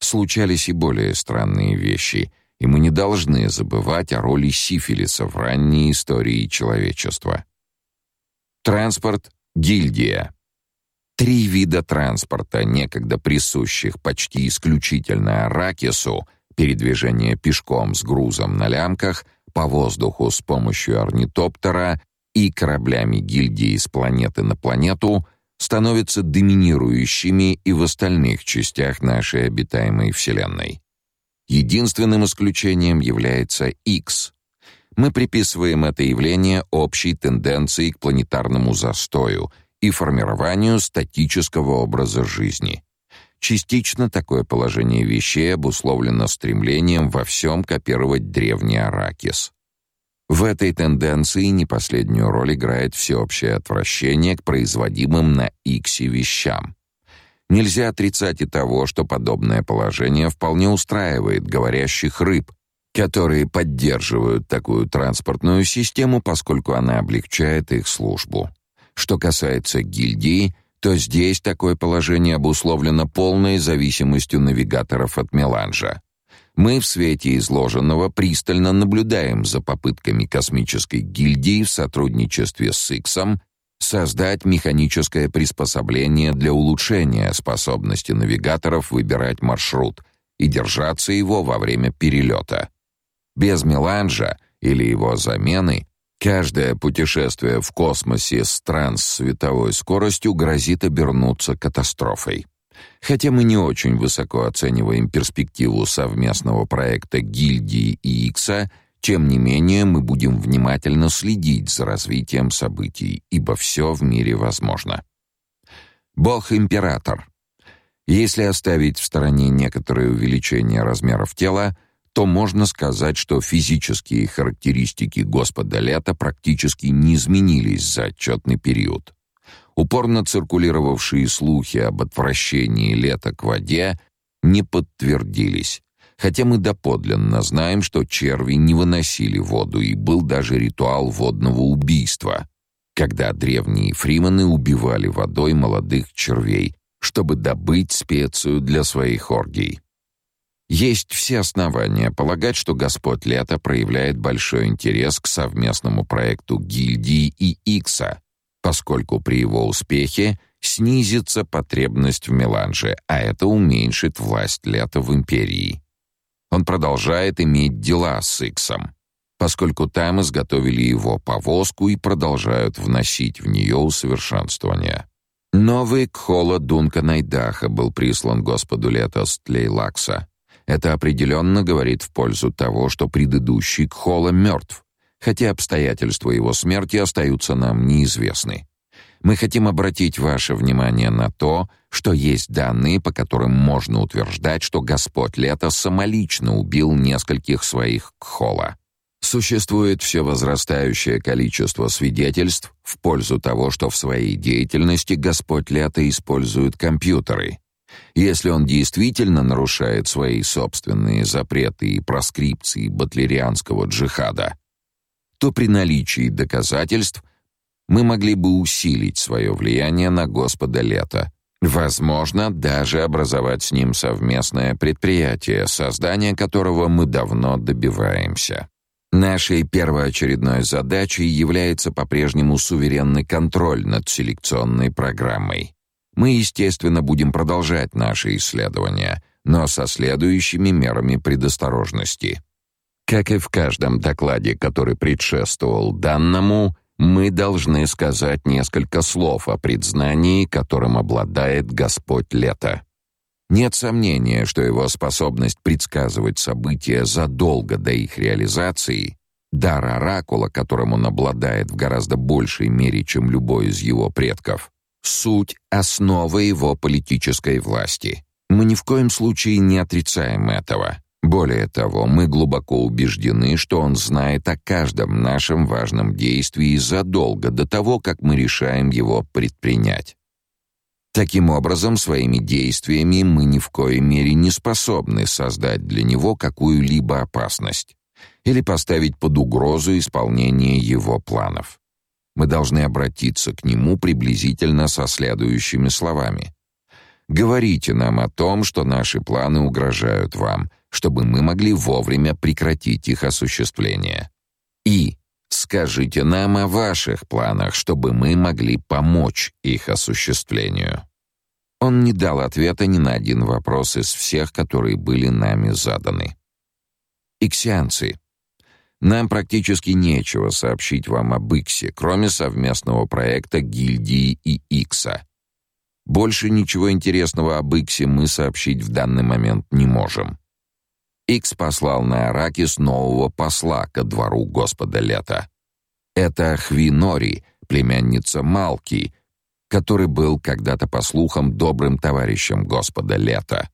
Случались и более странные вещи, и мы не должны забывать о роли сифилиса в ранней истории человечества. Транспорт Гильдия. Три вида транспорта, некогда присущих почти исключительно Аракису, передвижение пешком с грузом на лямках, по воздуху с помощью орнитоптера и кораблями гильдии с планеты на планету, становятся доминирующими и в остальных частях нашей обитаемой Вселенной. Единственным исключением является X, мы приписываем это явление общей тенденции к планетарному застою и формированию статического образа жизни. Частично такое положение вещей обусловлено стремлением во всем копировать древний Аракис. В этой тенденции не последнюю роль играет всеобщее отвращение к производимым на Иксе вещам. Нельзя отрицать и того, что подобное положение вполне устраивает говорящих рыб, которые поддерживают такую транспортную систему, поскольку она облегчает их службу. Что касается гильдии, то здесь такое положение обусловлено полной зависимостью навигаторов от меланжа. Мы в свете изложенного пристально наблюдаем за попытками космической гильдии в сотрудничестве с Иксом создать механическое приспособление для улучшения способности навигаторов выбирать маршрут и держаться его во время перелета. Без меланжа или его замены каждое путешествие в космосе с транссветовой скоростью грозит обернуться катастрофой. Хотя мы не очень высоко оцениваем перспективу совместного проекта гильдии и Икса, тем не менее мы будем внимательно следить за развитием событий, ибо все в мире возможно. Бог-император. Если оставить в стороне некоторые увеличения размеров тела, то можно сказать, что физические характеристики Господа Лета практически не изменились за отчетный период. Упорно циркулировавшие слухи об отвращении Лета к воде не подтвердились, хотя мы доподлинно знаем, что черви не выносили воду и был даже ритуал водного убийства, когда древние фримены убивали водой молодых червей, чтобы добыть специю для своих оргий. Есть все основания полагать, что Господь Лето проявляет большой интерес к совместному проекту гильдии и Икса, поскольку при его успехе снизится потребность в меланже, а это уменьшит власть Лета в империи. Он продолжает иметь дела с Иксом, поскольку там изготовили его повозку и продолжают вносить в нее усовершенствования. Новый Кхола Дунка Найдаха был прислан Господу Лето с Тлейлакса. Это определенно говорит в пользу того, что предыдущий Кхола мертв, хотя обстоятельства его смерти остаются нам неизвестны. Мы хотим обратить ваше внимание на то, что есть данные, по которым можно утверждать, что Господь Лето самолично убил нескольких своих Кхола. Существует все возрастающее количество свидетельств в пользу того, что в своей деятельности Господь Лето использует компьютеры. Если он действительно нарушает свои собственные запреты и проскрипции батлерианского джихада, то при наличии доказательств мы могли бы усилить свое влияние на Господа Лето, возможно, даже образовать с ним совместное предприятие, создание которого мы давно добиваемся. Нашей первоочередной задачей является по-прежнему суверенный контроль над селекционной программой. Мы, естественно, будем продолжать наши исследования, но со следующими мерами предосторожности. Как и в каждом докладе, который предшествовал данному, мы должны сказать несколько слов о предзнании, которым обладает Господь Лето. Нет сомнения, что его способность предсказывать события задолго до их реализации, дар оракула, которым он обладает в гораздо большей мере, чем любой из его предков, суть основа его политической власти. Мы ни в коем случае не отрицаем этого. Более того, мы глубоко убеждены, что он знает о каждом нашем важном действии задолго до того, как мы решаем его предпринять. Таким образом, своими действиями мы ни в коей мере не способны создать для него какую-либо опасность или поставить под угрозу исполнение его планов. Мы должны обратиться к нему приблизительно со следующими словами: Говорите нам о том, что наши планы угрожают вам, чтобы мы могли вовремя прекратить их осуществление. И скажите нам о ваших планах, чтобы мы могли помочь их осуществлению. Он не дал ответа ни на один вопрос из всех, которые были нами заданы. Иксианцы. Нам практически нечего сообщить вам об Иксе, кроме совместного проекта гильдии и Икса. Больше ничего интересного об Иксе мы сообщить в данный момент не можем. Икс послал на Аракис нового посла ко двору Господа Лета. Это Хвинори, племянница Малки, который был когда-то по слухам добрым товарищем Господа Лета.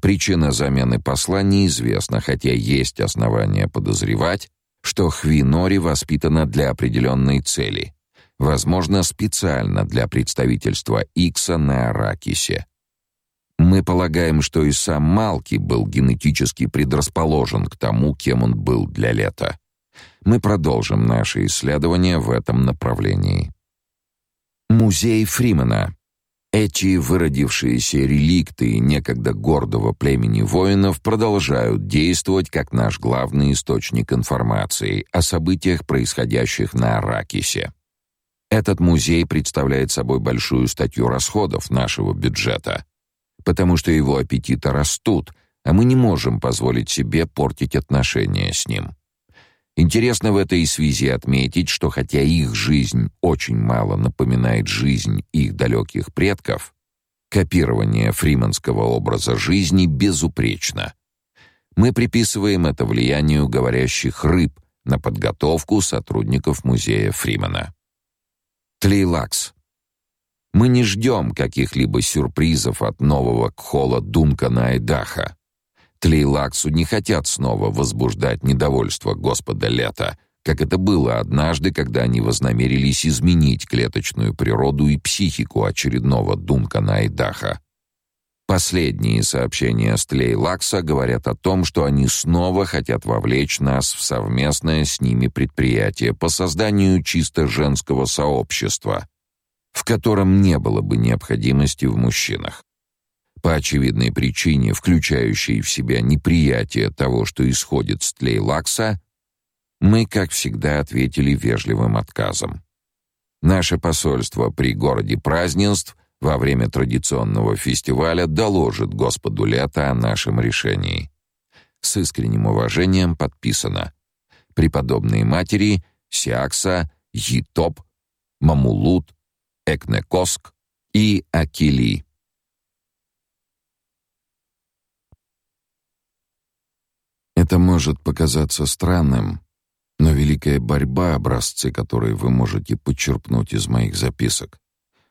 Причина замены посла неизвестна, хотя есть основания подозревать, что Хвинори воспитана для определенной цели возможно, специально для представительства Икса на Аракисе. Мы полагаем, что и сам Малки был генетически предрасположен к тому, кем он был для лета. Мы продолжим наши исследования в этом направлении. Музей Фримена. Эти выродившиеся реликты некогда гордого племени воинов продолжают действовать как наш главный источник информации о событиях, происходящих на Аракисе. Этот музей представляет собой большую статью расходов нашего бюджета, потому что его аппетиты растут, а мы не можем позволить себе портить отношения с ним. Интересно в этой связи отметить, что хотя их жизнь очень мало напоминает жизнь их далеких предков, копирование фриманского образа жизни безупречно. Мы приписываем это влиянию говорящих рыб на подготовку сотрудников музея Фримена. Тлейлакс. Мы не ждем каких-либо сюрпризов от нового Кхола Дункана Айдаха. Тлейлаксу не хотят снова возбуждать недовольство Господа Лета, как это было однажды, когда они вознамерились изменить клеточную природу и психику очередного Дункана Айдаха. Последние сообщения с Тлейлакса говорят о том, что они снова хотят вовлечь нас в совместное с ними предприятие по созданию чисто женского сообщества, в котором не было бы необходимости в мужчинах. По очевидной причине, включающей в себя неприятие того, что исходит с Тлейлакса, мы, как всегда, ответили вежливым отказом. Наше посольство при городе празднеств — во время традиционного фестиваля доложит Господу Лето о нашем решении. С искренним уважением подписано. Преподобные матери Сиакса, Йитоп, Мамулут, Экнекоск и Акили. Это может показаться странным, но великая борьба, образцы которой вы можете почерпнуть из моих записок,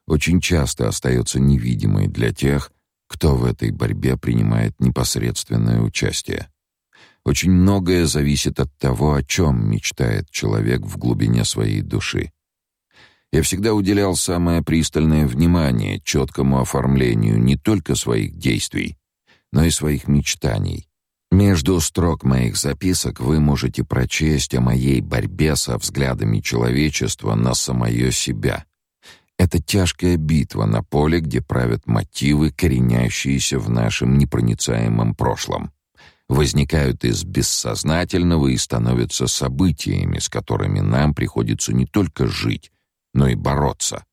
очень часто остается невидимой для тех, кто в этой борьбе принимает непосредственное участие. Очень многое зависит от того, о чем мечтает человек в глубине своей души. Я всегда уделял самое пристальное внимание четкому оформлению не только своих действий, но и своих мечтаний. Между строк моих записок вы можете прочесть о моей борьбе со взглядами человечества на самое себя. Это тяжкая битва на поле, где правят мотивы, коренящиеся в нашем непроницаемом прошлом возникают из бессознательного и становятся событиями, с которыми нам приходится не только жить, но и бороться.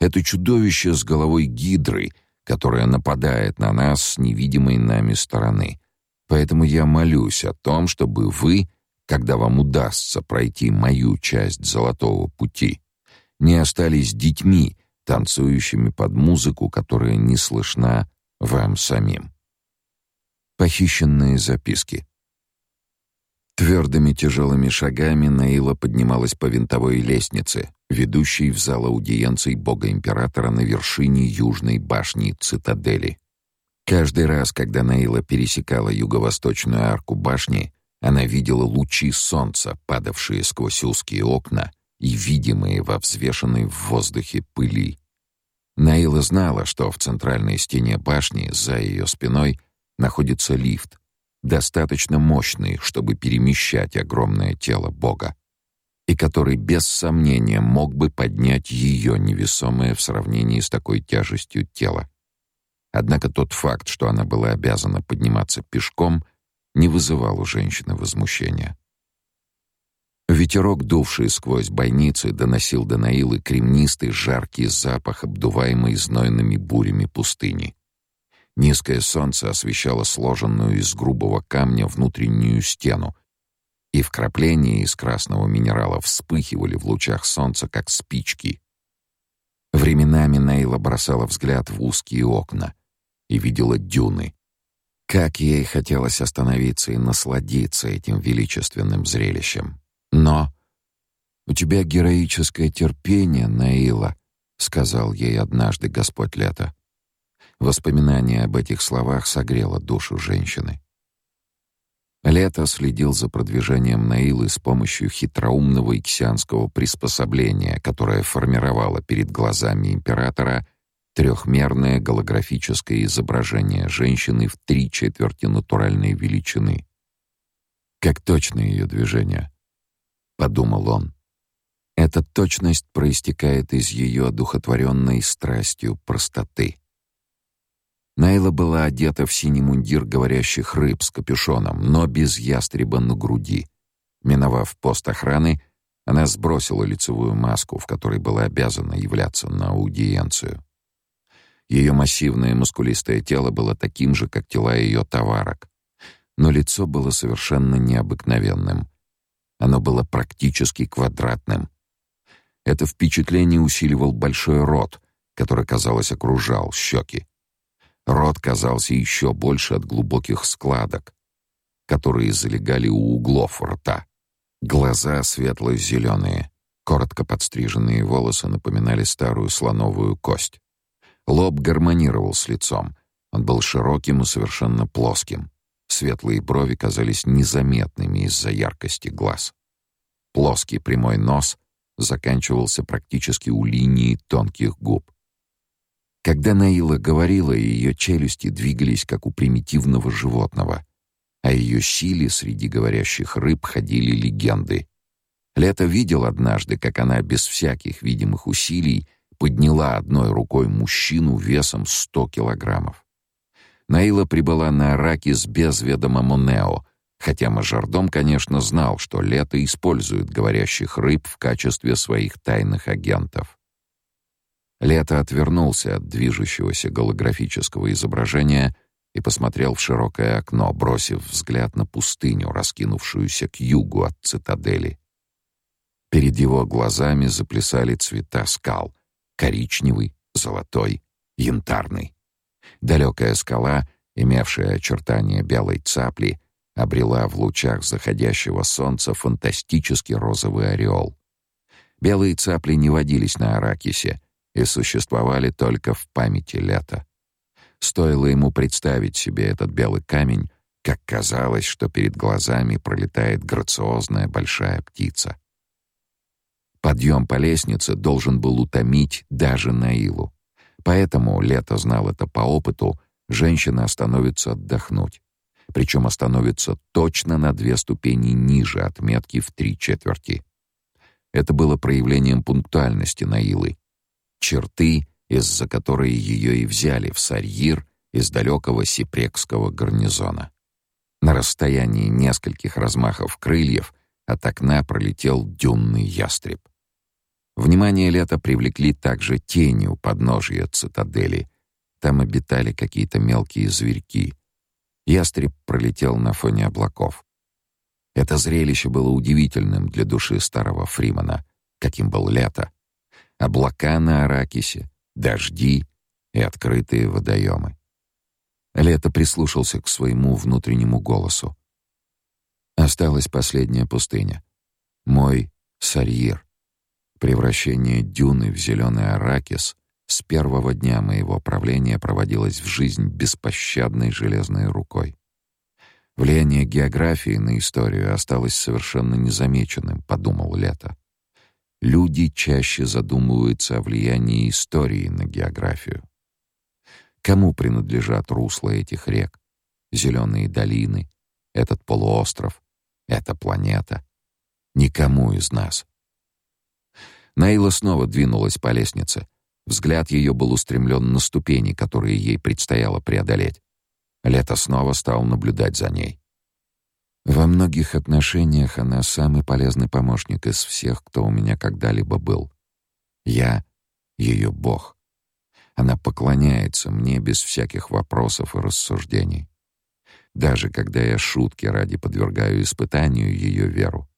Это чудовище с головой гидры, которое нападает на нас с невидимой нами стороны. Поэтому я молюсь о том, чтобы вы, когда вам удастся пройти мою часть золотого пути, не остались детьми, танцующими под музыку, которая не слышна вам самим. Похищенные записки. Твердыми тяжелыми шагами Наила поднималась по винтовой лестнице, ведущей в зал аудиенций бога-императора на вершине южной башни цитадели. Каждый раз, когда Наила пересекала юго-восточную арку башни, она видела лучи солнца, падавшие сквозь узкие окна и видимые во взвешенной в воздухе пыли. Наила знала, что в центральной стене башни, за ее спиной, находится лифт, достаточно мощный, чтобы перемещать огромное тело Бога, и который без сомнения мог бы поднять ее невесомое в сравнении с такой тяжестью тело. Однако тот факт, что она была обязана подниматься пешком, не вызывал у женщины возмущения. Ветерок, дувший сквозь бойницы, доносил до Наилы кремнистый жаркий запах, обдуваемый знойными бурями пустыни. Низкое солнце освещало сложенную из грубого камня внутреннюю стену, и вкрапления из красного минерала вспыхивали в лучах солнца, как спички. Временами Нейла бросала взгляд в узкие окна и видела дюны. Как ей хотелось остановиться и насладиться этим величественным зрелищем. Но «У тебя героическое терпение, Наила», — сказал ей однажды Господь Лето. Воспоминание об этих словах согрело душу женщины. Лето следил за продвижением Наилы с помощью хитроумного иксианского приспособления, которое формировало перед глазами императора трехмерное голографическое изображение женщины в три четверти натуральной величины. Как точно ее движения, подумал он. Эта точность проистекает из ее одухотворенной страстью простоты. Найла была одета в синий мундир говорящих рыб с капюшоном, но без ястреба на груди. Миновав пост охраны, она сбросила лицевую маску, в которой была обязана являться на аудиенцию. Ее массивное мускулистое тело было таким же, как тела ее товарок, но лицо было совершенно необыкновенным. Оно было практически квадратным. Это впечатление усиливал большой рот, который, казалось, окружал щеки. Рот казался еще больше от глубоких складок, которые залегали у углов рта. Глаза светло-зеленые, коротко подстриженные волосы напоминали старую слоновую кость. Лоб гармонировал с лицом. Он был широким и совершенно плоским. Светлые брови казались незаметными из-за яркости глаз. Плоский прямой нос заканчивался практически у линии тонких губ. Когда Наила говорила, ее челюсти двигались как у примитивного животного, а ее силе среди говорящих рыб ходили легенды. Лето видел однажды, как она без всяких видимых усилий подняла одной рукой мужчину весом 100 килограммов. Наила прибыла на Аракис без ведома Монео, хотя мажордом, конечно, знал, что Лето использует говорящих рыб в качестве своих тайных агентов. Лето отвернулся от движущегося голографического изображения и посмотрел в широкое окно, бросив взгляд на пустыню, раскинувшуюся к югу от цитадели. Перед его глазами заплясали цвета скал — коричневый, золотой, янтарный. Далекая скала, имевшая очертания белой цапли, обрела в лучах заходящего солнца фантастический розовый ореол. Белые цапли не водились на Аракисе, и существовали только в памяти лета. Стоило ему представить себе этот белый камень, как казалось, что перед глазами пролетает грациозная большая птица. Подъем по лестнице должен был утомить даже Наилу. Поэтому, Лето знал это по опыту, женщина остановится отдохнуть. Причем остановится точно на две ступени ниже отметки в три четверти. Это было проявлением пунктуальности Наилы. Черты, из-за которой ее и взяли в Сарьир из далекого Сипрекского гарнизона. На расстоянии нескольких размахов крыльев от окна пролетел дюнный ястреб. Внимание лета привлекли также тени у подножия цитадели. Там обитали какие-то мелкие зверьки. Ястреб пролетел на фоне облаков. Это зрелище было удивительным для души старого Фримана, каким был лето. Облака на Аракисе, дожди и открытые водоемы. Лето прислушался к своему внутреннему голосу. Осталась последняя пустыня. Мой Сарьир. Превращение дюны в зеленый аракис с первого дня моего правления проводилось в жизнь беспощадной железной рукой. Влияние географии на историю осталось совершенно незамеченным, подумал Лето. Люди чаще задумываются о влиянии истории на географию. Кому принадлежат русла этих рек? Зеленые долины, этот полуостров, эта планета? Никому из нас. Наила снова двинулась по лестнице. Взгляд ее был устремлен на ступени, которые ей предстояло преодолеть. Лето снова стал наблюдать за ней. Во многих отношениях она самый полезный помощник из всех, кто у меня когда-либо был. Я — ее бог. Она поклоняется мне без всяких вопросов и рассуждений. Даже когда я шутки ради подвергаю испытанию ее веру,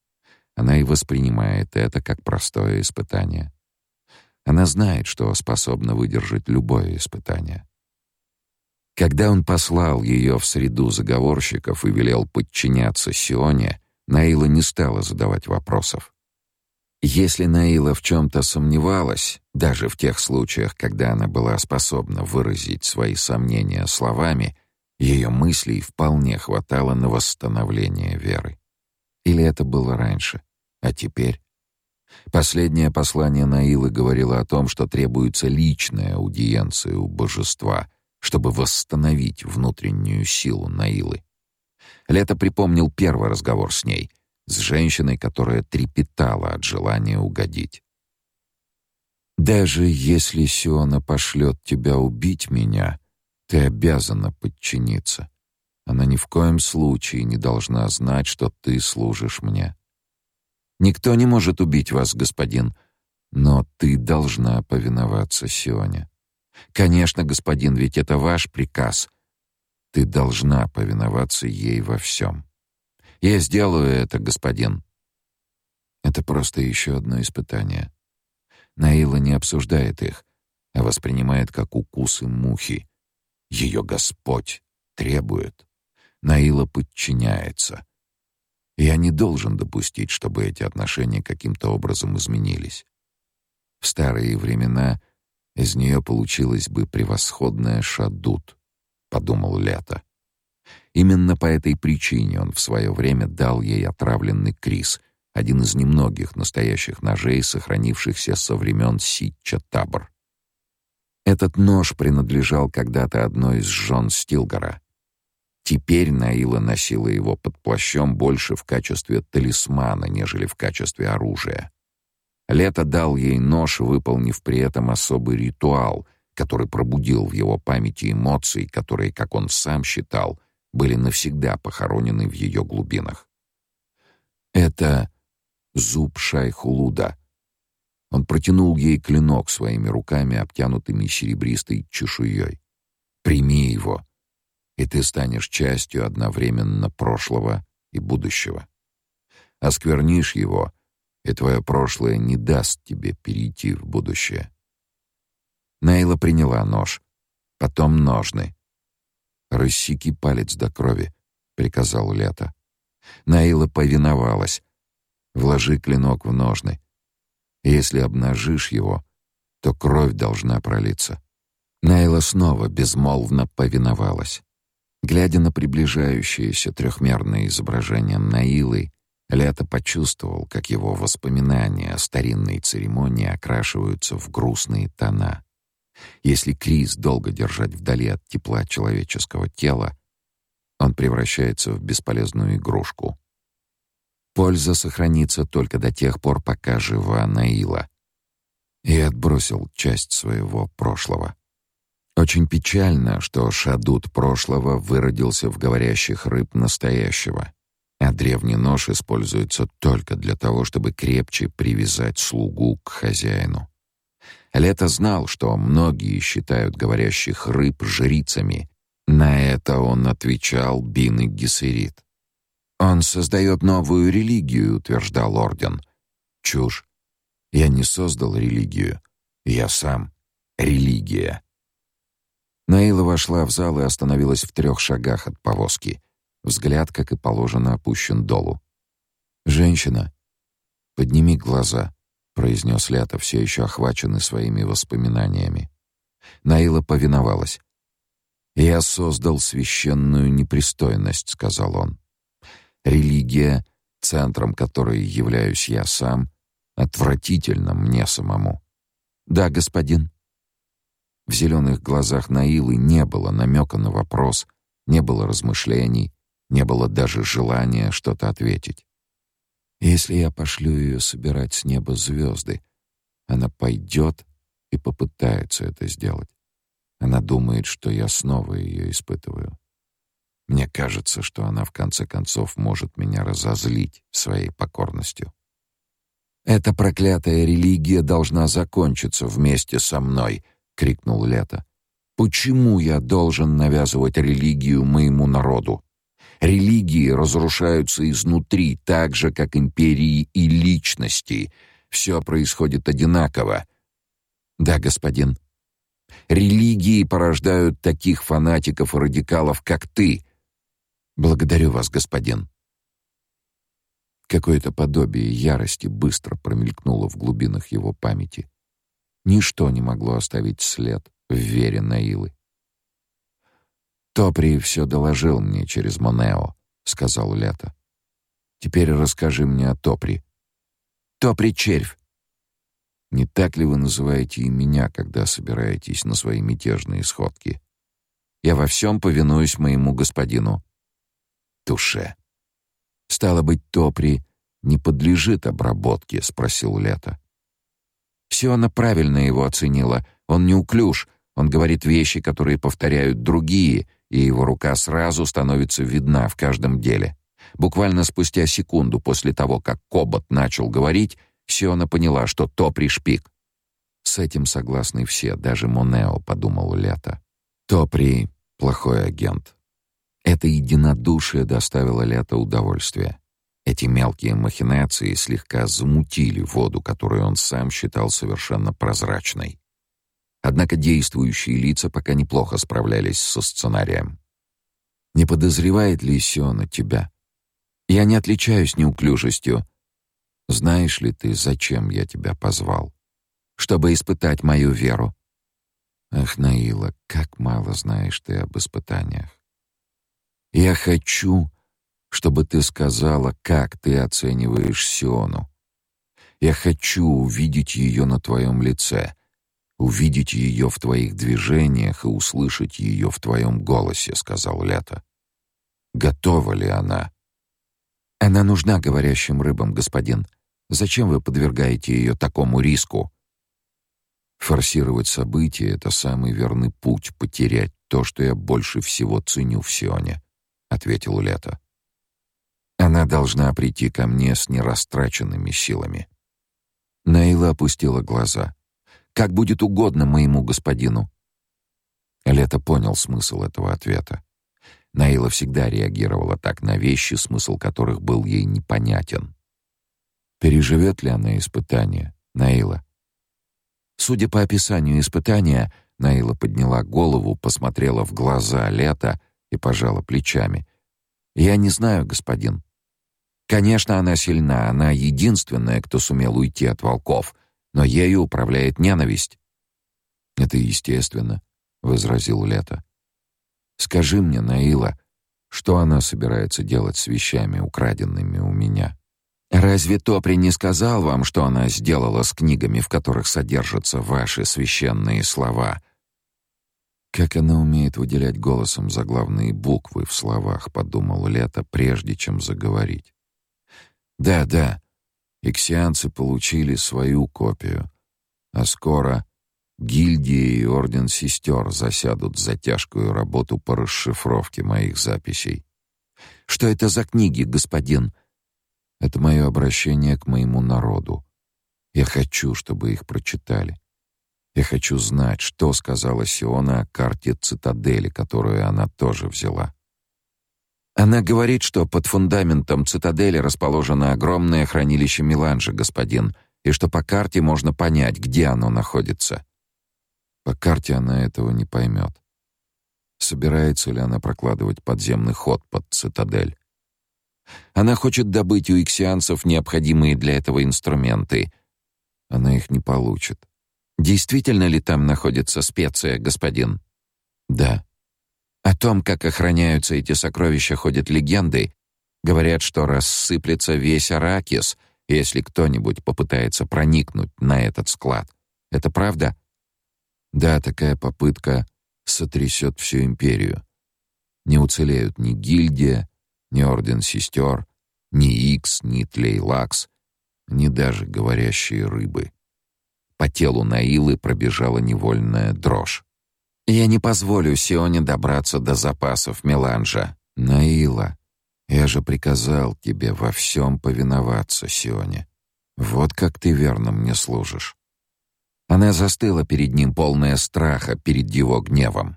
она и воспринимает это как простое испытание. Она знает, что способна выдержать любое испытание. Когда он послал ее в среду заговорщиков и велел подчиняться Сионе, Наила не стала задавать вопросов. Если Наила в чем-то сомневалась, даже в тех случаях, когда она была способна выразить свои сомнения словами, ее мыслей вполне хватало на восстановление веры. Или это было раньше, а теперь? Последнее послание Наилы говорило о том, что требуется личная аудиенция у божества, чтобы восстановить внутреннюю силу Наилы. Лето припомнил первый разговор с ней, с женщиной, которая трепетала от желания угодить. «Даже если Сиона пошлет тебя убить меня, ты обязана подчиниться. Она ни в коем случае не должна знать, что ты служишь мне. Никто не может убить вас, господин, но ты должна повиноваться Сионе. Конечно, господин, ведь это ваш приказ. Ты должна повиноваться ей во всем. Я сделаю это, господин. Это просто еще одно испытание. Наила не обсуждает их, а воспринимает как укусы мухи. Ее Господь требует. Наила подчиняется. Я не должен допустить, чтобы эти отношения каким-то образом изменились. В старые времена из нее получилась бы превосходная шадут, подумал Лето. Именно по этой причине он в свое время дал ей отравленный крис, один из немногих настоящих ножей, сохранившихся со времен Ситча Табор. Этот нож принадлежал когда-то одной из жен Стилгора. Теперь Наила носила его под плащом больше в качестве талисмана, нежели в качестве оружия. Лето дал ей нож, выполнив при этом особый ритуал, который пробудил в его памяти эмоции, которые, как он сам считал, были навсегда похоронены в ее глубинах. Это зуб Шайхулуда. Он протянул ей клинок своими руками, обтянутыми серебристой чешуей. «Прими его, и ты станешь частью одновременно прошлого и будущего. Осквернишь его, и твое прошлое не даст тебе перейти в будущее». Найла приняла нож, потом ножны. «Рассеки палец до крови», — приказал Лето. Наила повиновалась. «Вложи клинок в ножны. Если обнажишь его, то кровь должна пролиться». Найла снова безмолвно повиновалась. Глядя на приближающееся трехмерное изображение Наилы, Лето почувствовал, как его воспоминания о старинной церемонии окрашиваются в грустные тона. Если Крис долго держать вдали от тепла человеческого тела, он превращается в бесполезную игрушку. Польза сохранится только до тех пор, пока жива Наила. И отбросил часть своего прошлого. Очень печально, что шадут прошлого выродился в говорящих рыб настоящего а древний нож используется только для того, чтобы крепче привязать слугу к хозяину. Лето знал, что многие считают говорящих рыб жрицами. На это он отвечал Бин и Гессерит. «Он создает новую религию», — утверждал Орден. «Чушь. Я не создал религию. Я сам — религия». Наила вошла в зал и остановилась в трех шагах от повозки. Взгляд, как и положено, опущен долу. «Женщина, подними глаза», — произнес Лето, все еще охваченный своими воспоминаниями. Наила повиновалась. «Я создал священную непристойность», — сказал он. «Религия, центром которой являюсь я сам, отвратительно мне самому». «Да, господин». В зеленых глазах Наилы не было намека на вопрос, не было размышлений, не было даже желания что-то ответить. Если я пошлю ее собирать с неба звезды, она пойдет и попытается это сделать. Она думает, что я снова ее испытываю. Мне кажется, что она в конце концов может меня разозлить своей покорностью. Эта проклятая религия должна закончиться вместе со мной, крикнул Лето. Почему я должен навязывать религию моему народу? Религии разрушаются изнутри, так же, как империи и личности. Все происходит одинаково. Да, господин. Религии порождают таких фанатиков и радикалов, как ты. Благодарю вас, господин. Какое-то подобие ярости быстро промелькнуло в глубинах его памяти. Ничто не могло оставить след в вере Наилы. «Топри все доложил мне через Монео», — сказал Лето. «Теперь расскажи мне о Топри». «Топри — червь». «Не так ли вы называете и меня, когда собираетесь на свои мятежные сходки?» «Я во всем повинуюсь моему господину». «Туше». «Стало быть, Топри не подлежит обработке?» — спросил Лето. Она правильно его оценила. Он неуклюж, он говорит вещи, которые повторяют другие, и его рука сразу становится видна в каждом деле. Буквально спустя секунду после того, как Кобот начал говорить, Сиона поняла, что то пришпик. С этим согласны все, даже Монео, подумал Лето. Топри — плохой агент. Это единодушие доставило Лето удовольствие. Эти мелкие махинации слегка замутили воду, которую он сам считал совершенно прозрачной. Однако действующие лица пока неплохо справлялись со сценарием. Не подозревает ли Сиона тебя? Я не отличаюсь неуклюжестью. Знаешь ли ты, зачем я тебя позвал? Чтобы испытать мою веру. Ах, Наила, как мало знаешь ты об испытаниях. Я хочу, чтобы ты сказала, как ты оцениваешь Сиону. Я хочу увидеть ее на твоем лице — увидеть ее в твоих движениях и услышать ее в твоем голосе, сказал Лето. Готова ли она? Она нужна говорящим рыбам, господин. Зачем вы подвергаете ее такому риску? Форсировать события это самый верный путь потерять то, что я больше всего ценю в Сионе, ответил Лето. Она должна прийти ко мне с нерастраченными силами. Наила опустила глаза как будет угодно моему господину. Лето понял смысл этого ответа. Наила всегда реагировала так на вещи, смысл которых был ей непонятен. Переживет ли она испытание, Наила? Судя по описанию испытания, Наила подняла голову, посмотрела в глаза Лета и пожала плечами. Я не знаю, господин. Конечно, она сильна, она единственная, кто сумел уйти от волков — но ею управляет ненависть. Это естественно, возразил Лето. Скажи мне, Наила, что она собирается делать с вещами, украденными у меня? Разве Топри не сказал вам, что она сделала с книгами, в которых содержатся ваши священные слова? Как она умеет выделять голосом заглавные буквы в словах, подумал Лето, прежде чем заговорить. Да, да. Иксианцы получили свою копию, а скоро гильдии и орден сестер засядут за тяжкую работу по расшифровке моих записей. Что это за книги, господин? Это мое обращение к моему народу. Я хочу, чтобы их прочитали. Я хочу знать, что сказала Сиона о карте цитадели, которую она тоже взяла. Она говорит, что под фундаментом цитадели расположено огромное хранилище меланжа, господин, и что по карте можно понять, где оно находится. По карте она этого не поймет. Собирается ли она прокладывать подземный ход под цитадель? Она хочет добыть у иксианцев необходимые для этого инструменты. Она их не получит. Действительно ли там находится специя, господин? Да. О том, как охраняются эти сокровища, ходят легенды. Говорят, что рассыплется весь Аракис, если кто-нибудь попытается проникнуть на этот склад. Это правда? Да, такая попытка сотрясет всю империю. Не уцелеют ни гильдия, ни Орден Сестер, ни Икс, ни Тлейлакс, ни даже говорящие рыбы. По телу Наилы пробежала невольная дрожь. «Я не позволю Сионе добраться до запасов меланжа. Наила, я же приказал тебе во всем повиноваться Сионе. Вот как ты верно мне служишь». Она застыла перед ним, полная страха перед его гневом.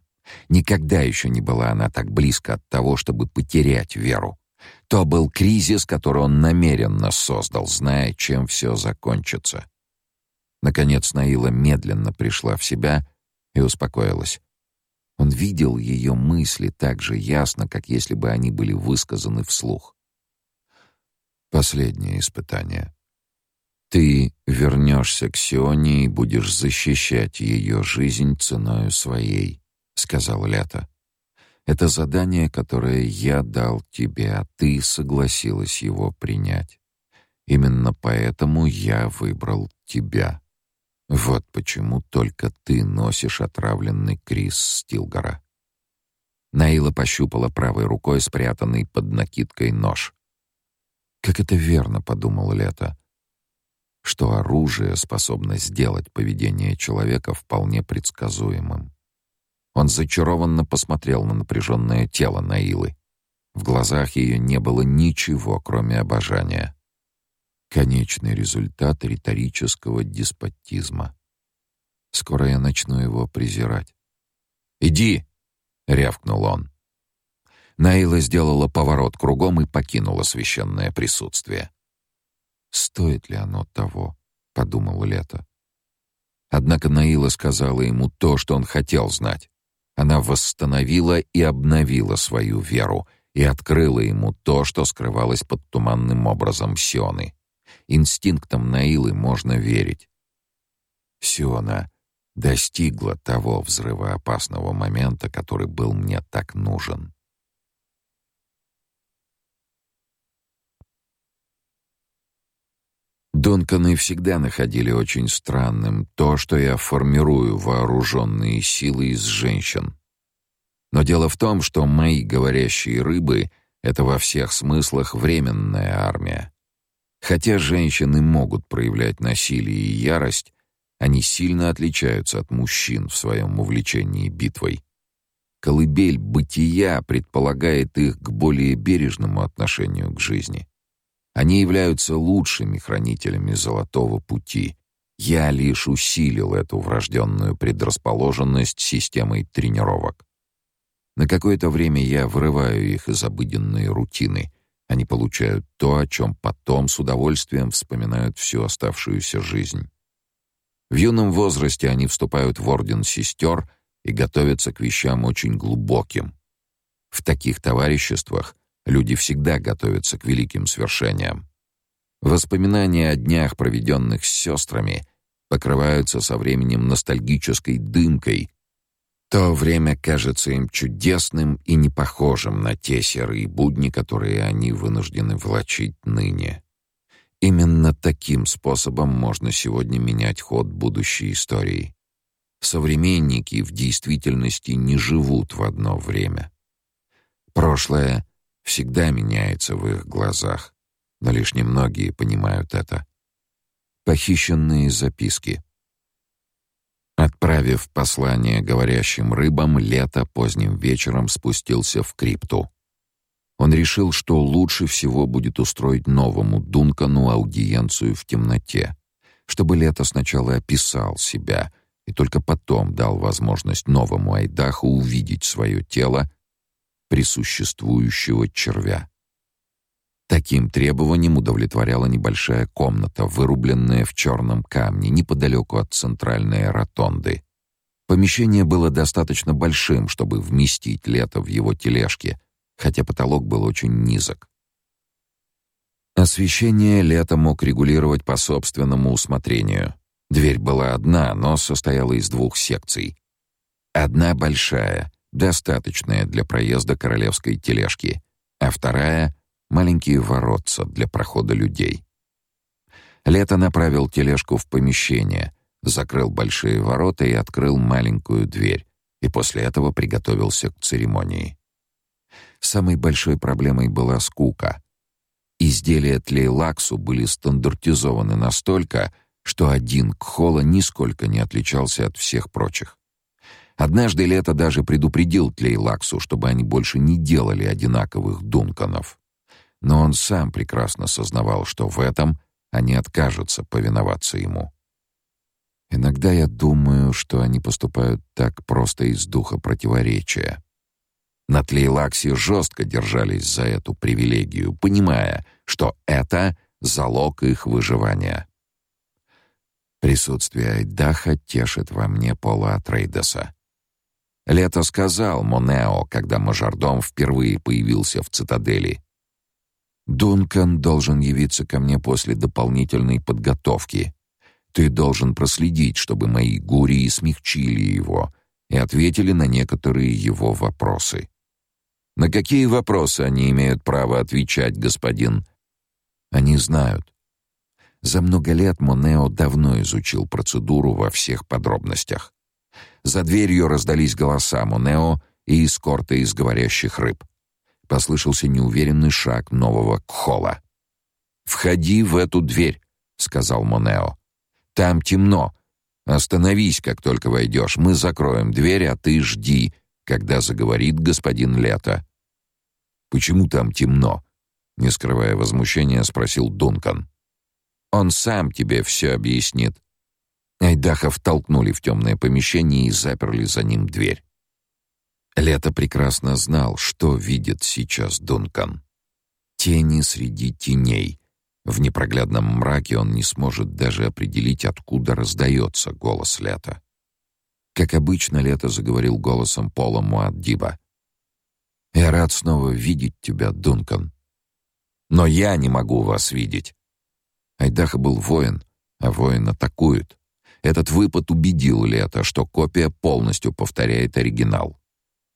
Никогда еще не была она так близко от того, чтобы потерять веру. То был кризис, который он намеренно создал, зная, чем все закончится. Наконец Наила медленно пришла в себя и успокоилась. Он видел ее мысли так же ясно, как если бы они были высказаны вслух. Последнее испытание. Ты вернешься к Сионе и будешь защищать ее жизнь ценою своей сказал Лето. Это задание, которое я дал тебе, а ты согласилась его принять. Именно поэтому я выбрал тебя. Вот почему только ты носишь отравленный Крис Стилгора. Наила пощупала правой рукой спрятанный под накидкой нож. Как это верно, подумал Лето, что оружие способно сделать поведение человека вполне предсказуемым. Он зачарованно посмотрел на напряженное тело Наилы. В глазах ее не было ничего, кроме обожания. Конечный результат риторического деспотизма. Скоро я начну его презирать. «Иди!» — рявкнул он. Наила сделала поворот кругом и покинула священное присутствие. «Стоит ли оно того?» — подумал Лето. Однако Наила сказала ему то, что он хотел знать. Она восстановила и обновила свою веру и открыла ему то, что скрывалось под туманным образом Сионы. Инстинктам Наилы можно верить. Сиона достигла того взрывоопасного момента, который был мне так нужен. Дунканы всегда находили очень странным то, что я формирую вооруженные силы из женщин. Но дело в том, что мои говорящие рыбы — это во всех смыслах временная армия. Хотя женщины могут проявлять насилие и ярость, они сильно отличаются от мужчин в своем увлечении битвой. Колыбель бытия предполагает их к более бережному отношению к жизни. Они являются лучшими хранителями золотого пути. Я лишь усилил эту врожденную предрасположенность системой тренировок. На какое-то время я вырываю их из обыденной рутины. Они получают то, о чем потом с удовольствием вспоминают всю оставшуюся жизнь. В юном возрасте они вступают в орден сестер и готовятся к вещам очень глубоким. В таких товариществах Люди всегда готовятся к великим свершениям. Воспоминания о днях, проведенных с сестрами, покрываются со временем ностальгической дымкой, То время кажется им чудесным и не похожим на те серые будни, которые они вынуждены влачить ныне. Именно таким способом можно сегодня менять ход будущей истории. Современники в действительности не живут в одно время. Прошлое всегда меняется в их глазах, но лишь немногие понимают это. Похищенные записки. Отправив послание говорящим рыбам, Лето поздним вечером спустился в крипту. Он решил, что лучше всего будет устроить новому Дункану аудиенцию в темноте, чтобы Лето сначала описал себя и только потом дал возможность новому Айдаху увидеть свое тело присуществующего червя. Таким требованием удовлетворяла небольшая комната, вырубленная в черном камне неподалеку от центральной ротонды. Помещение было достаточно большим, чтобы вместить лето в его тележке, хотя потолок был очень низок. Освещение лето мог регулировать по собственному усмотрению. Дверь была одна, но состояла из двух секций. Одна большая, достаточная для проезда королевской тележки, а вторая маленькие воротца для прохода людей. Лето направил тележку в помещение, закрыл большие ворота и открыл маленькую дверь, и после этого приготовился к церемонии. Самой большой проблемой была скука. Изделия тлейлаксу были стандартизованы настолько, что один кхола нисколько не отличался от всех прочих. Однажды Лето даже предупредил Тлейлаксу, чтобы они больше не делали одинаковых дунканов но он сам прекрасно сознавал, что в этом они откажутся повиноваться ему. Иногда я думаю, что они поступают так просто из духа противоречия. На Тлейлаксе жестко держались за эту привилегию, понимая, что это залог их выживания. Присутствие Айдаха тешит во мне Пола Атрейдеса. Лето сказал Монео, когда мажордом впервые появился в цитадели. Дункан должен явиться ко мне после дополнительной подготовки. Ты должен проследить, чтобы мои гурии смягчили его и ответили на некоторые его вопросы. На какие вопросы они имеют право отвечать, господин? Они знают. За много лет Монео давно изучил процедуру во всех подробностях. За дверью раздались голоса Монео и эскорта из говорящих рыб. Послышался неуверенный шаг нового Кхола. «Входи в эту дверь», — сказал Монео. «Там темно. Остановись, как только войдешь. Мы закроем дверь, а ты жди, когда заговорит господин Лето». «Почему там темно?» — не скрывая возмущения, спросил Дункан. «Он сам тебе все объяснит». Айдаха втолкнули в темное помещение и заперли за ним дверь. Лето прекрасно знал, что видит сейчас Дункан. Тени среди теней. В непроглядном мраке он не сможет даже определить, откуда раздается голос Лета. Как обычно, Лето заговорил голосом Пола Муаддиба. «Я рад снова видеть тебя, Дункан. Но я не могу вас видеть». Айдаха был воин, а воин атакует. Этот выпад убедил Лето, что копия полностью повторяет оригинал.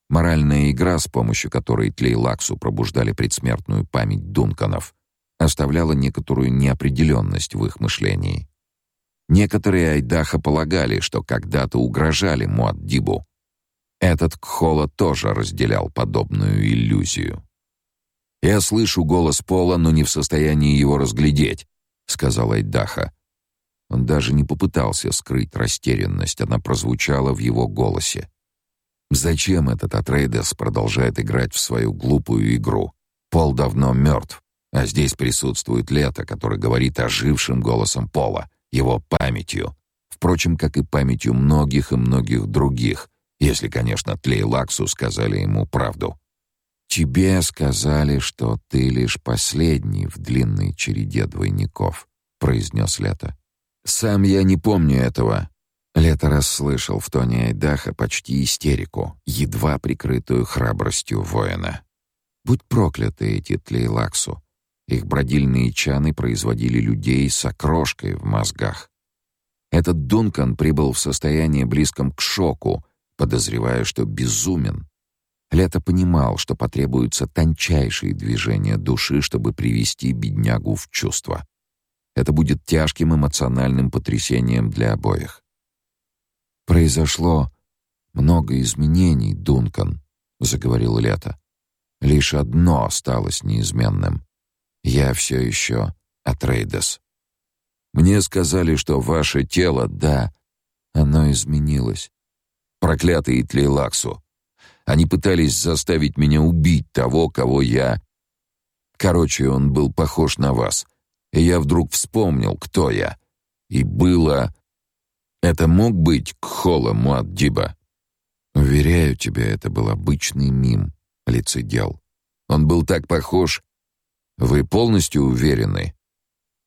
Моральная игра, с помощью которой Тлейлаксу пробуждали предсмертную память Дунканов, оставляла некоторую неопределенность в их мышлении. Некоторые Айдаха полагали, что когда-то угрожали Муаддибу. Этот Кхола тоже разделял подобную иллюзию. «Я слышу голос Пола, но не в состоянии его разглядеть», — сказал Айдаха. Он даже не попытался скрыть растерянность, она прозвучала в его голосе. Зачем этот Атрейдес продолжает играть в свою глупую игру? Пол давно мертв, а здесь присутствует Лето, который говорит ожившим голосом Пола, его памятью. Впрочем, как и памятью многих и многих других, если, конечно, Тлейлаксу сказали ему правду. «Тебе сказали, что ты лишь последний в длинной череде двойников», — произнес Лето. «Сам я не помню этого, Лето расслышал в тоне Айдаха почти истерику, едва прикрытую храбростью воина. Будь прокляты эти тлейлаксу. Их бродильные чаны производили людей с окрошкой в мозгах. Этот Дункан прибыл в состоянии близком к шоку, подозревая, что безумен. Лето понимал, что потребуются тончайшие движения души, чтобы привести беднягу в чувство. Это будет тяжким эмоциональным потрясением для обоих. Произошло много изменений, Дункан, заговорил Лето. Лишь одно осталось неизменным. Я все еще Атрейдес. Мне сказали, что ваше тело, да, оно изменилось. Проклятый Тлейлаксу. Они пытались заставить меня убить того, кого я... Короче, он был похож на вас. И я вдруг вспомнил, кто я. И было... Это мог быть Кхола Муаддиба? Уверяю тебя, это был обычный мим, лицедел. Он был так похож. Вы полностью уверены?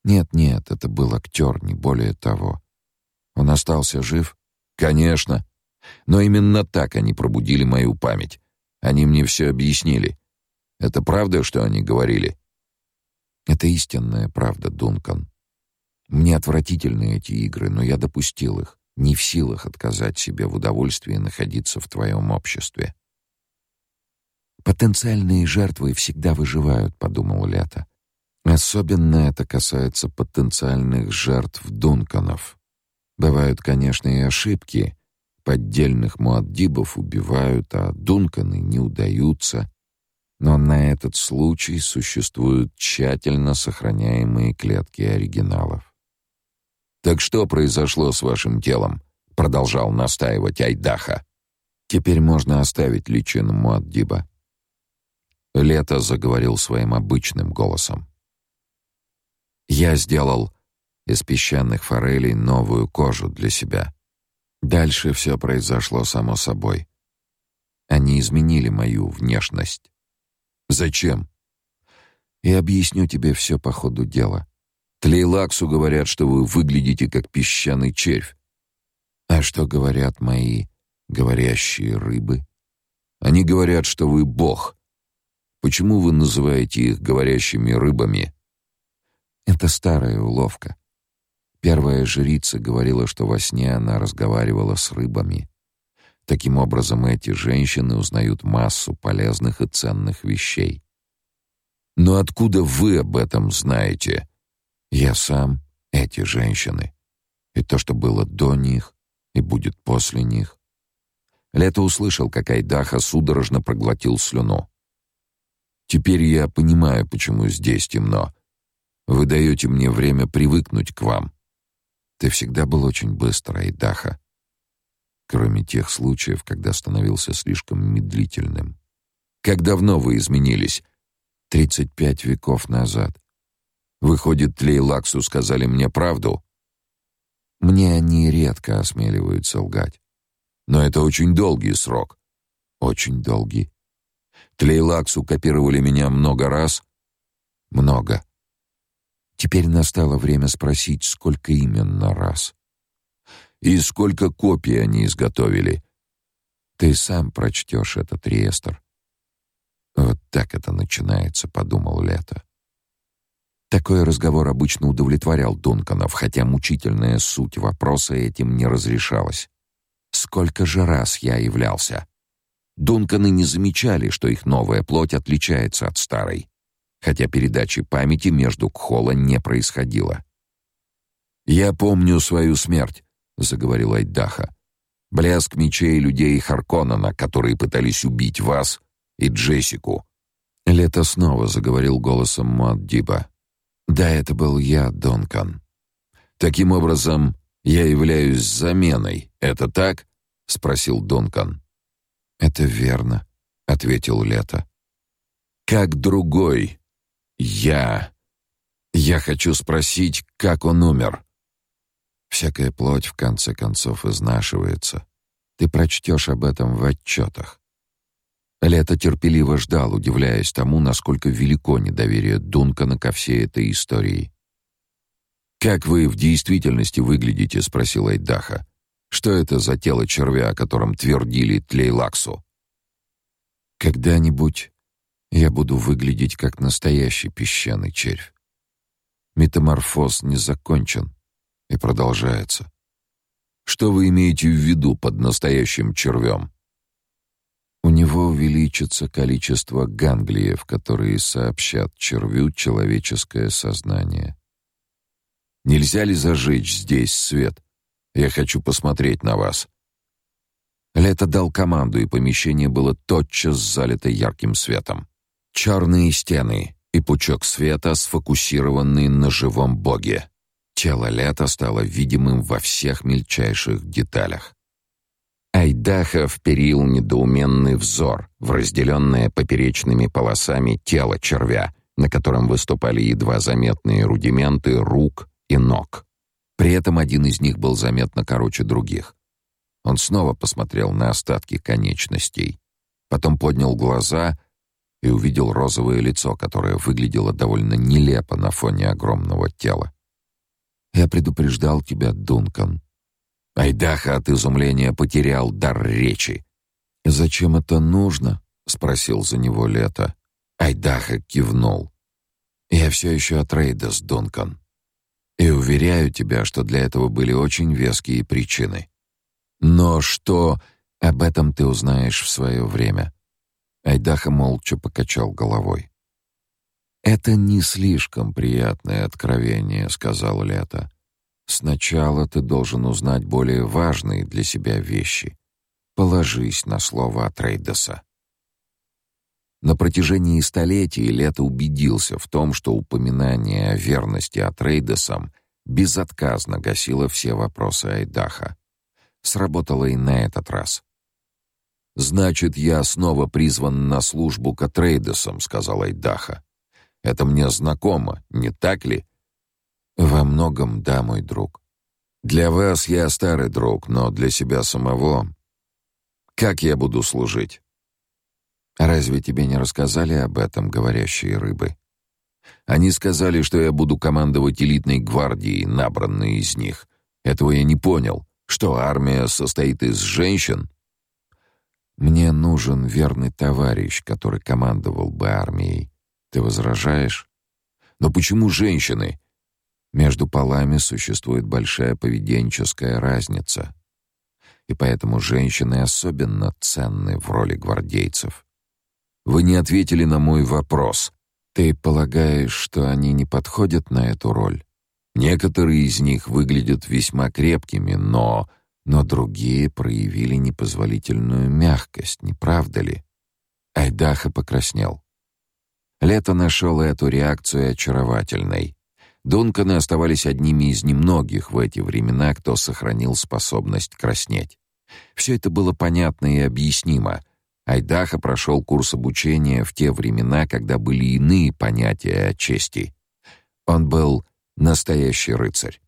Нет, нет, это был актер, не более того. Он остался жив? Конечно. Но именно так они пробудили мою память. Они мне все объяснили. Это правда, что они говорили? Это истинная правда, Дункан. Мне отвратительны эти игры, но я допустил их, не в силах отказать себе в удовольствии находиться в твоем обществе. Потенциальные жертвы всегда выживают, подумал Лето. Особенно это касается потенциальных жертв Дунканов. Бывают, конечно, и ошибки. Поддельных муаддибов убивают, а Дунканы не удаются. Но на этот случай существуют тщательно сохраняемые клетки оригиналов. Так что произошло с вашим телом? продолжал настаивать Айдаха. Теперь можно оставить личину Муаддиба. Лето заговорил своим обычным голосом. Я сделал из песчаных форелей новую кожу для себя. Дальше все произошло само собой. Они изменили мою внешность. Зачем? И объясню тебе все по ходу дела. Тлейлаксу говорят, что вы выглядите как песчаный червь. А что говорят мои говорящие рыбы? Они говорят, что вы бог. Почему вы называете их говорящими рыбами? Это старая уловка. Первая жрица говорила, что во сне она разговаривала с рыбами. Таким образом, эти женщины узнают массу полезных и ценных вещей. Но откуда вы об этом знаете? Я сам, эти женщины. И то, что было до них, и будет после них. Лето услышал, как Айдаха судорожно проглотил слюну. Теперь я понимаю, почему здесь темно. Вы даете мне время привыкнуть к вам. Ты всегда был очень быстро, Айдаха. Кроме тех случаев, когда становился слишком медлительным. Как давно вы изменились? Тридцать пять веков назад. Выходит, Тлейлаксу сказали мне правду? Мне они редко осмеливаются лгать. Но это очень долгий срок. Очень долгий. Тлейлаксу копировали меня много раз. Много. Теперь настало время спросить, сколько именно раз. И сколько копий они изготовили. Ты сам прочтешь этот реестр. Вот так это начинается, подумал Лето. Такой разговор обычно удовлетворял Дунканов, хотя мучительная суть вопроса этим не разрешалась. Сколько же раз я являлся? Дунканы не замечали, что их новая плоть отличается от старой хотя передачи памяти между Кхола не происходило. «Я помню свою смерть», — заговорил Айдаха. «Блеск мечей людей Харконнена, которые пытались убить вас и Джессику». Лето снова заговорил голосом Муаддиба. «Да, это был я, Донкан. Таким образом, я являюсь заменой. Это так?» — спросил Донкан. «Это верно», — ответил Лето. «Как другой я... Я хочу спросить, как он умер. Всякая плоть в конце концов изнашивается. Ты прочтешь об этом в отчетах. Лето терпеливо ждал, удивляясь тому, насколько велико недоверие Дункана ко всей этой истории. «Как вы в действительности выглядите?» — спросил Айдаха. «Что это за тело червя, о котором твердили Тлейлаксу?» «Когда-нибудь я буду выглядеть как настоящий песчаный червь. Метаморфоз не закончен и продолжается. Что вы имеете в виду под настоящим червем?» У него увеличится количество ганглиев, которые сообщат червю человеческое сознание. Нельзя ли зажечь здесь свет? Я хочу посмотреть на вас. Лето дал команду, и помещение было тотчас залито ярким светом. Черные стены и пучок света, сфокусированный на живом боге. Тело Лета стало видимым во всех мельчайших деталях. Айдаха вперил недоуменный взор в разделенное поперечными полосами тело червя, на котором выступали едва заметные рудименты рук и ног. При этом один из них был заметно короче других. Он снова посмотрел на остатки конечностей, потом поднял глаза и увидел розовое лицо, которое выглядело довольно нелепо на фоне огромного тела. «Я предупреждал тебя, Дункан». Айдаха от изумления потерял дар речи. «Зачем это нужно?» — спросил за него Лето. Айдаха кивнул. «Я все еще от Рейдас, Дункан. И уверяю тебя, что для этого были очень веские причины. Но что об этом ты узнаешь в свое время. Айдаха молча покачал головой. Это не слишком приятное откровение, сказал Лето. Сначала ты должен узнать более важные для себя вещи. Положись на слово Атрейдеса. На протяжении столетий Лето убедился в том, что упоминание о верности Атрейдесам безотказно гасило все вопросы Айдаха сработало и на этот раз. «Значит, я снова призван на службу к Атрейдесам», — сказал Айдаха. «Это мне знакомо, не так ли?» «Во многом, да, мой друг. Для вас я старый друг, но для себя самого... Как я буду служить?» «Разве тебе не рассказали об этом говорящие рыбы?» «Они сказали, что я буду командовать элитной гвардией, набранной из них. Этого я не понял. Что, армия состоит из женщин? Мне нужен верный товарищ, который командовал бы армией. Ты возражаешь? Но почему женщины? Между полами существует большая поведенческая разница. И поэтому женщины особенно ценны в роли гвардейцев. Вы не ответили на мой вопрос. Ты полагаешь, что они не подходят на эту роль? Некоторые из них выглядят весьма крепкими, но но другие проявили непозволительную мягкость, не правда ли? Айдаха покраснел. Лето нашел эту реакцию очаровательной. Дунканы оставались одними из немногих в эти времена, кто сохранил способность краснеть. Все это было понятно и объяснимо. Айдаха прошел курс обучения в те времена, когда были иные понятия о чести. Он был настоящий рыцарь.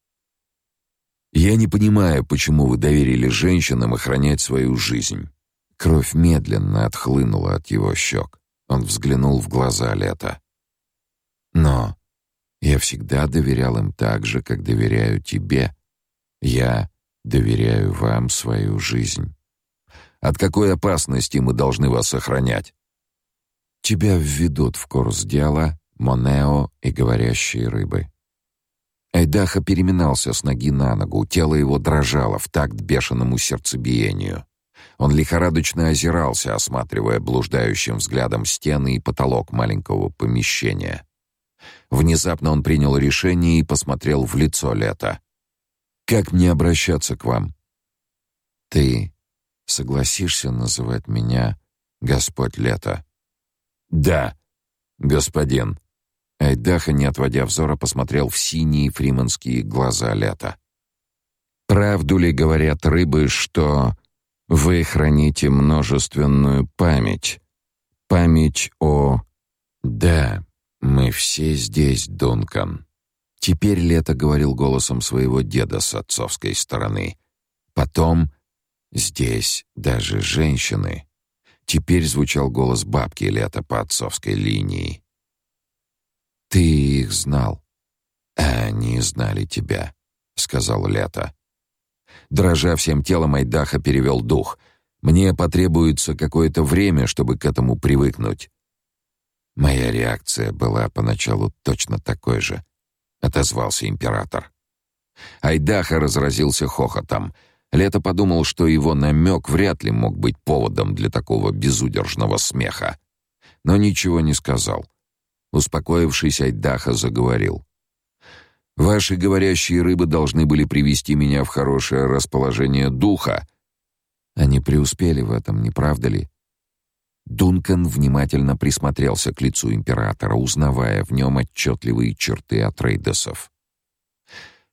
Я не понимаю, почему вы доверили женщинам охранять свою жизнь. Кровь медленно отхлынула от его щек. Он взглянул в глаза Лета. Но я всегда доверял им так же, как доверяю тебе. Я доверяю вам свою жизнь. От какой опасности мы должны вас охранять? Тебя введут в курс дела Монео и говорящие рыбы. Айдаха переминался с ноги на ногу, тело его дрожало в такт бешеному сердцебиению. Он лихорадочно озирался, осматривая блуждающим взглядом стены и потолок маленького помещения. Внезапно он принял решение и посмотрел в лицо Лета. «Как мне обращаться к вам?» «Ты согласишься называть меня Господь Лето?» «Да, господин», Айдаха, не отводя взора, посмотрел в синие фриманские глаза Лета. «Правду ли говорят рыбы, что вы храните множественную память? Память о... Да, мы все здесь, Дункан». Теперь Лето говорил голосом своего деда с отцовской стороны. Потом здесь даже женщины. Теперь звучал голос бабки Лета по отцовской линии. Ты их знал, они знали тебя, сказал Лето. Дрожа всем телом, Айдаха перевел дух. Мне потребуется какое-то время, чтобы к этому привыкнуть. Моя реакция была поначалу точно такой же, отозвался император. Айдаха разразился хохотом. Лето подумал, что его намек вряд ли мог быть поводом для такого безудержного смеха. Но ничего не сказал. Успокоившись, Айдаха заговорил. «Ваши говорящие рыбы должны были привести меня в хорошее расположение духа». Они преуспели в этом, не правда ли? Дункан внимательно присмотрелся к лицу императора, узнавая в нем отчетливые черты Атрейдесов.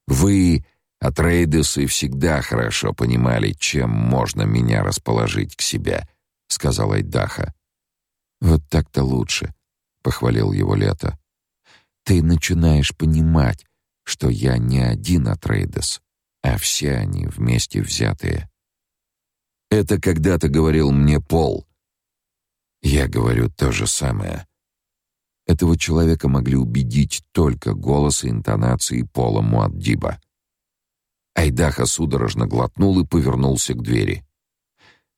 «Вы Атрейдесы всегда хорошо понимали, чем можно меня расположить к себе, сказал Айдаха. Вот так-то лучше, похвалил его Лето. Ты начинаешь понимать, что я не один Атрейдес, а все они вместе взятые. Это когда-то говорил мне Пол. Я говорю то же самое. Этого человека могли убедить только голос и интонации Пола Муаддиба. Айдаха судорожно глотнул и повернулся к двери.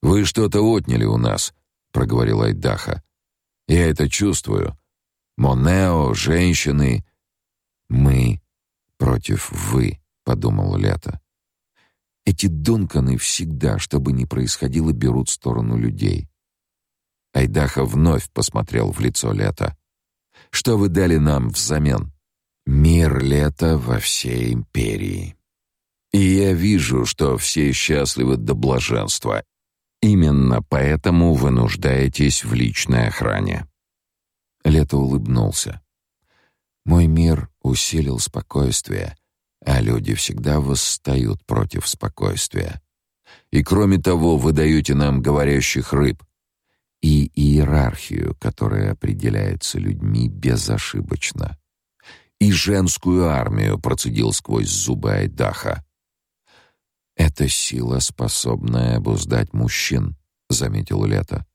«Вы что-то отняли у нас», — проговорил Айдаха. «Я это чувствую. Монео, женщины...» «Мы против вы», — подумал Лето. Эти Дунканы всегда, что бы ни происходило, берут сторону людей. Айдаха вновь посмотрел в лицо Лета. «Что вы дали нам взамен?» «Мир Лета во всей империи». И я вижу, что все счастливы до блаженства. Именно поэтому вы нуждаетесь в личной охране. Лето улыбнулся. Мой мир усилил спокойствие, а люди всегда восстают против спокойствия. И кроме того, вы даете нам говорящих рыб и иерархию, которая определяется людьми безошибочно. И женскую армию процедил сквозь зубы Айдаха. Это сила, способная обуздать мужчин, заметил Лето.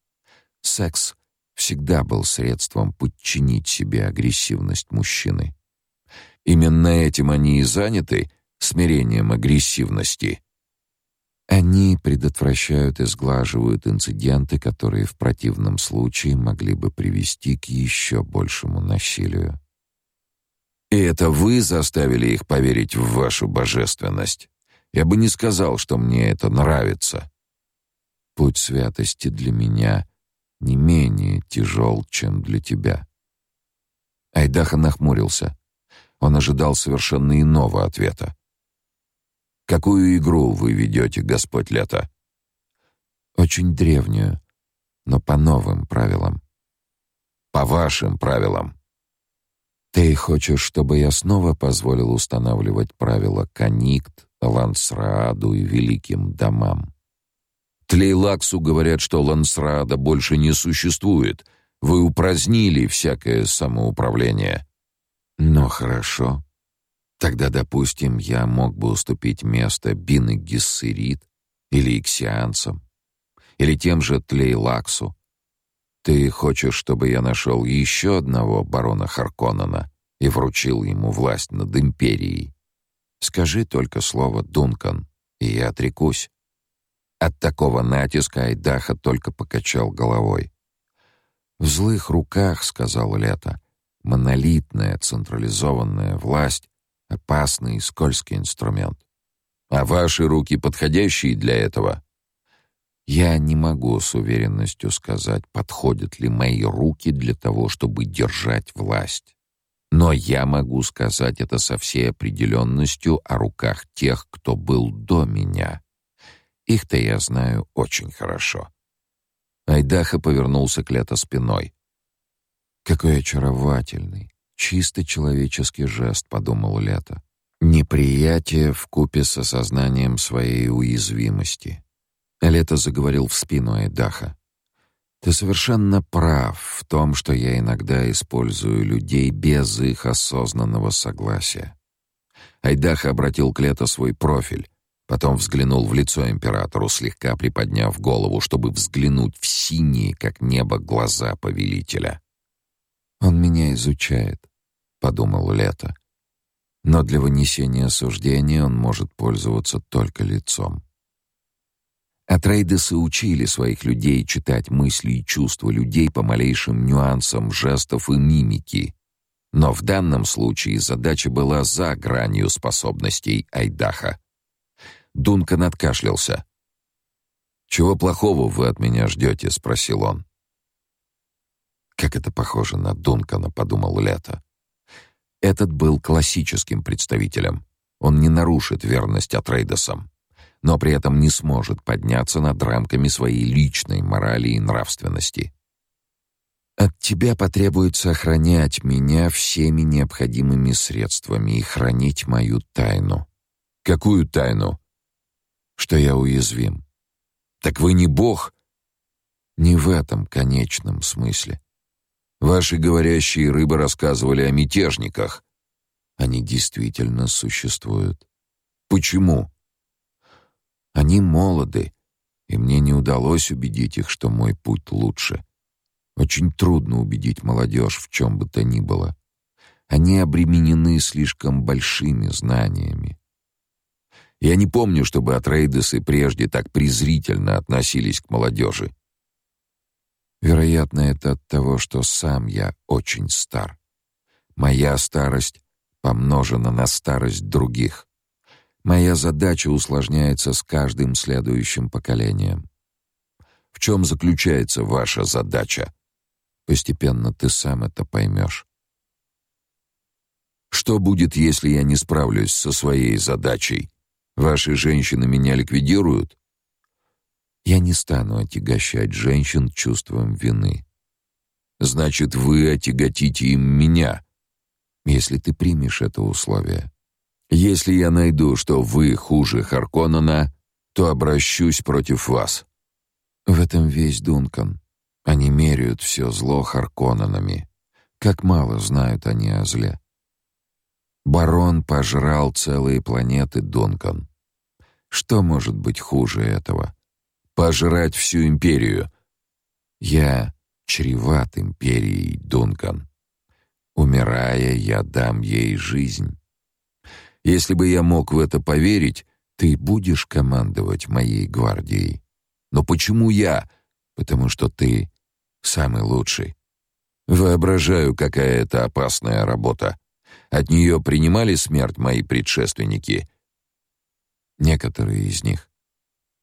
Секс всегда был средством подчинить себе агрессивность мужчины. Именно этим они и заняты, смирением агрессивности. Они предотвращают и сглаживают инциденты, которые в противном случае могли бы привести к еще большему насилию. И это вы заставили их поверить в вашу божественность. Я бы не сказал, что мне это нравится. Путь святости для меня не менее тяжел, чем для тебя. Айдаха нахмурился. Он ожидал совершенно иного ответа. Какую игру вы ведете, Господь Лето? Очень древнюю, но по новым правилам. По вашим правилам. Ты хочешь, чтобы я снова позволил устанавливать правила Каникт, Лансрааду и великим домам. Тлейлаксу говорят, что Лансраада больше не существует. Вы упразднили всякое самоуправление. Но хорошо. Тогда, допустим, я мог бы уступить место Бины Гессерит или Иксианцам, или тем же Тлейлаксу. Ты хочешь, чтобы я нашел еще одного барона Харконнена и вручил ему власть над империей? Скажи только слово «Дункан», и я отрекусь. От такого натиска Айдаха только покачал головой. «В злых руках, — сказал Лето, — монолитная централизованная власть — опасный и скользкий инструмент. А ваши руки подходящие для этого?» Я не могу с уверенностью сказать, подходят ли мои руки для того, чтобы держать власть. Но я могу сказать это со всей определенностью о руках тех, кто был до меня. Их-то я знаю очень хорошо. Айдаха повернулся к Лето спиной. Какой очаровательный, чисто человеческий жест, подумал Лето. Неприятие в купе с осознанием своей уязвимости. Лето заговорил в спину Айдаха. Ты совершенно прав в том, что я иногда использую людей без их осознанного согласия. Айдаха обратил к Лето свой профиль, потом взглянул в лицо императору, слегка приподняв голову, чтобы взглянуть в синие, как небо, глаза повелителя. «Он меня изучает», — подумал Лето. «Но для вынесения суждения он может пользоваться только лицом». Атрейдесы учили своих людей читать мысли и чувства людей по малейшим нюансам жестов и мимики. Но в данном случае задача была за гранью способностей Айдаха. Дункан откашлялся. «Чего плохого вы от меня ждете?» — спросил он. «Как это похоже на Дункана», — подумал Лето. Этот был классическим представителем. Он не нарушит верность Атрейдесам, но при этом не сможет подняться над рамками своей личной морали и нравственности. От тебя потребуется охранять меня всеми необходимыми средствами и хранить мою тайну. Какую тайну? Что я уязвим. Так вы не бог? Не в этом конечном смысле. Ваши говорящие рыбы рассказывали о мятежниках. Они действительно существуют. Почему? Они молоды, и мне не удалось убедить их, что мой путь лучше. Очень трудно убедить молодежь в чем бы то ни было. Они обременены слишком большими знаниями. Я не помню, чтобы Атрейдесы прежде так презрительно относились к молодежи. Вероятно, это от того, что сам я очень стар. Моя старость помножена на старость других. Моя задача усложняется с каждым следующим поколением. В чем заключается ваша задача? Постепенно ты сам это поймешь. Что будет, если я не справлюсь со своей задачей? Ваши женщины меня ликвидируют? Я не стану отягощать женщин чувством вины. Значит, вы отяготите им меня, если ты примешь это условие. Если я найду, что вы хуже Харконнена, то обращусь против вас. В этом весь Дункан. Они меряют все зло Харконненами. Как мало знают они о зле. Барон пожрал целые планеты Дункан. Что может быть хуже этого? Пожрать всю империю. Я чреват империей, Дункан. Умирая, я дам ей жизнь. Если бы я мог в это поверить, ты будешь командовать моей гвардией. Но почему я? Потому что ты самый лучший. Воображаю, какая это опасная работа. От нее принимали смерть мои предшественники. Некоторые из них.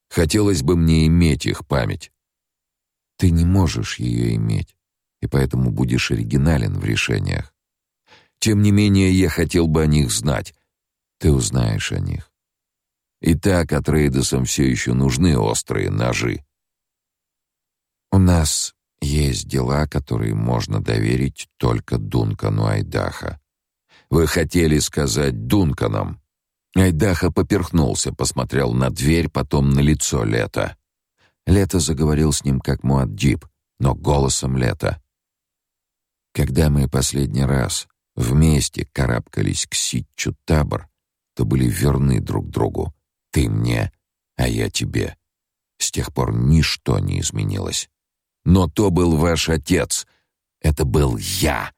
Хотелось бы мне иметь их память. Ты не можешь ее иметь, и поэтому будешь оригинален в решениях. Тем не менее, я хотел бы о них знать. Ты узнаешь о них. Итак, Атрейдесам все еще нужны острые ножи. У нас есть дела, которые можно доверить только Дункану Айдаха. Вы хотели сказать Дунканам. Айдаха поперхнулся, посмотрел на дверь, потом на лицо Лета. Лето заговорил с ним как Муаддиб, но голосом Лета. Когда мы последний раз вместе карабкались к Ситчу Табор, то были верны друг другу. Ты мне, а я тебе. С тех пор ничто не изменилось. Но то был ваш отец. Это был я.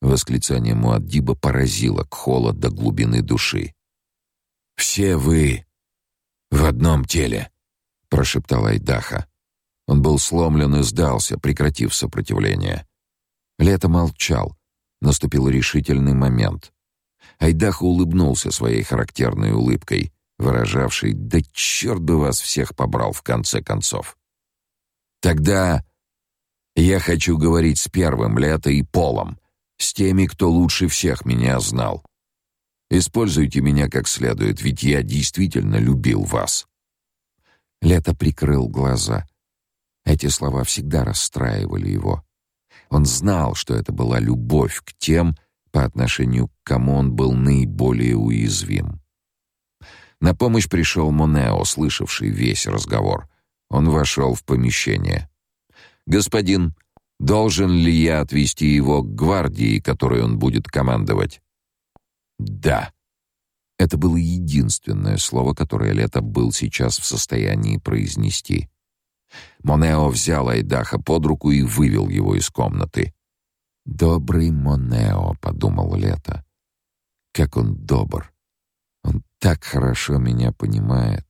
Восклицание Муаддиба поразило Кхола до глубины души. Все вы в одном теле, прошептал Айдаха. Он был сломлен и сдался, прекратив сопротивление. Лето молчал. Наступил решительный момент. Айдаха улыбнулся своей характерной улыбкой, выражавшей «Да черт бы вас всех побрал в конце концов!» Тогда я хочу говорить с первым Лето и Полом, с теми, кто лучше всех меня знал. Используйте меня как следует, ведь я действительно любил вас. Лето прикрыл глаза. Эти слова всегда расстраивали его. Он знал, что это была любовь к тем, по отношению к кому он был наиболее уязвим. На помощь пришел Монео, слышавший весь разговор. Он вошел в помещение. «Господин, должен ли я отвести его к гвардии, которой он будет командовать?» «Да». Это было единственное слово, которое Лето был сейчас в состоянии произнести. Монео взял Айдаха под руку и вывел его из комнаты. «Добрый Монео», — подумал Лето. «Как он добр! Он так хорошо меня понимает.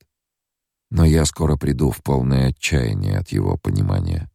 Но я скоро приду в полное отчаяние от его понимания.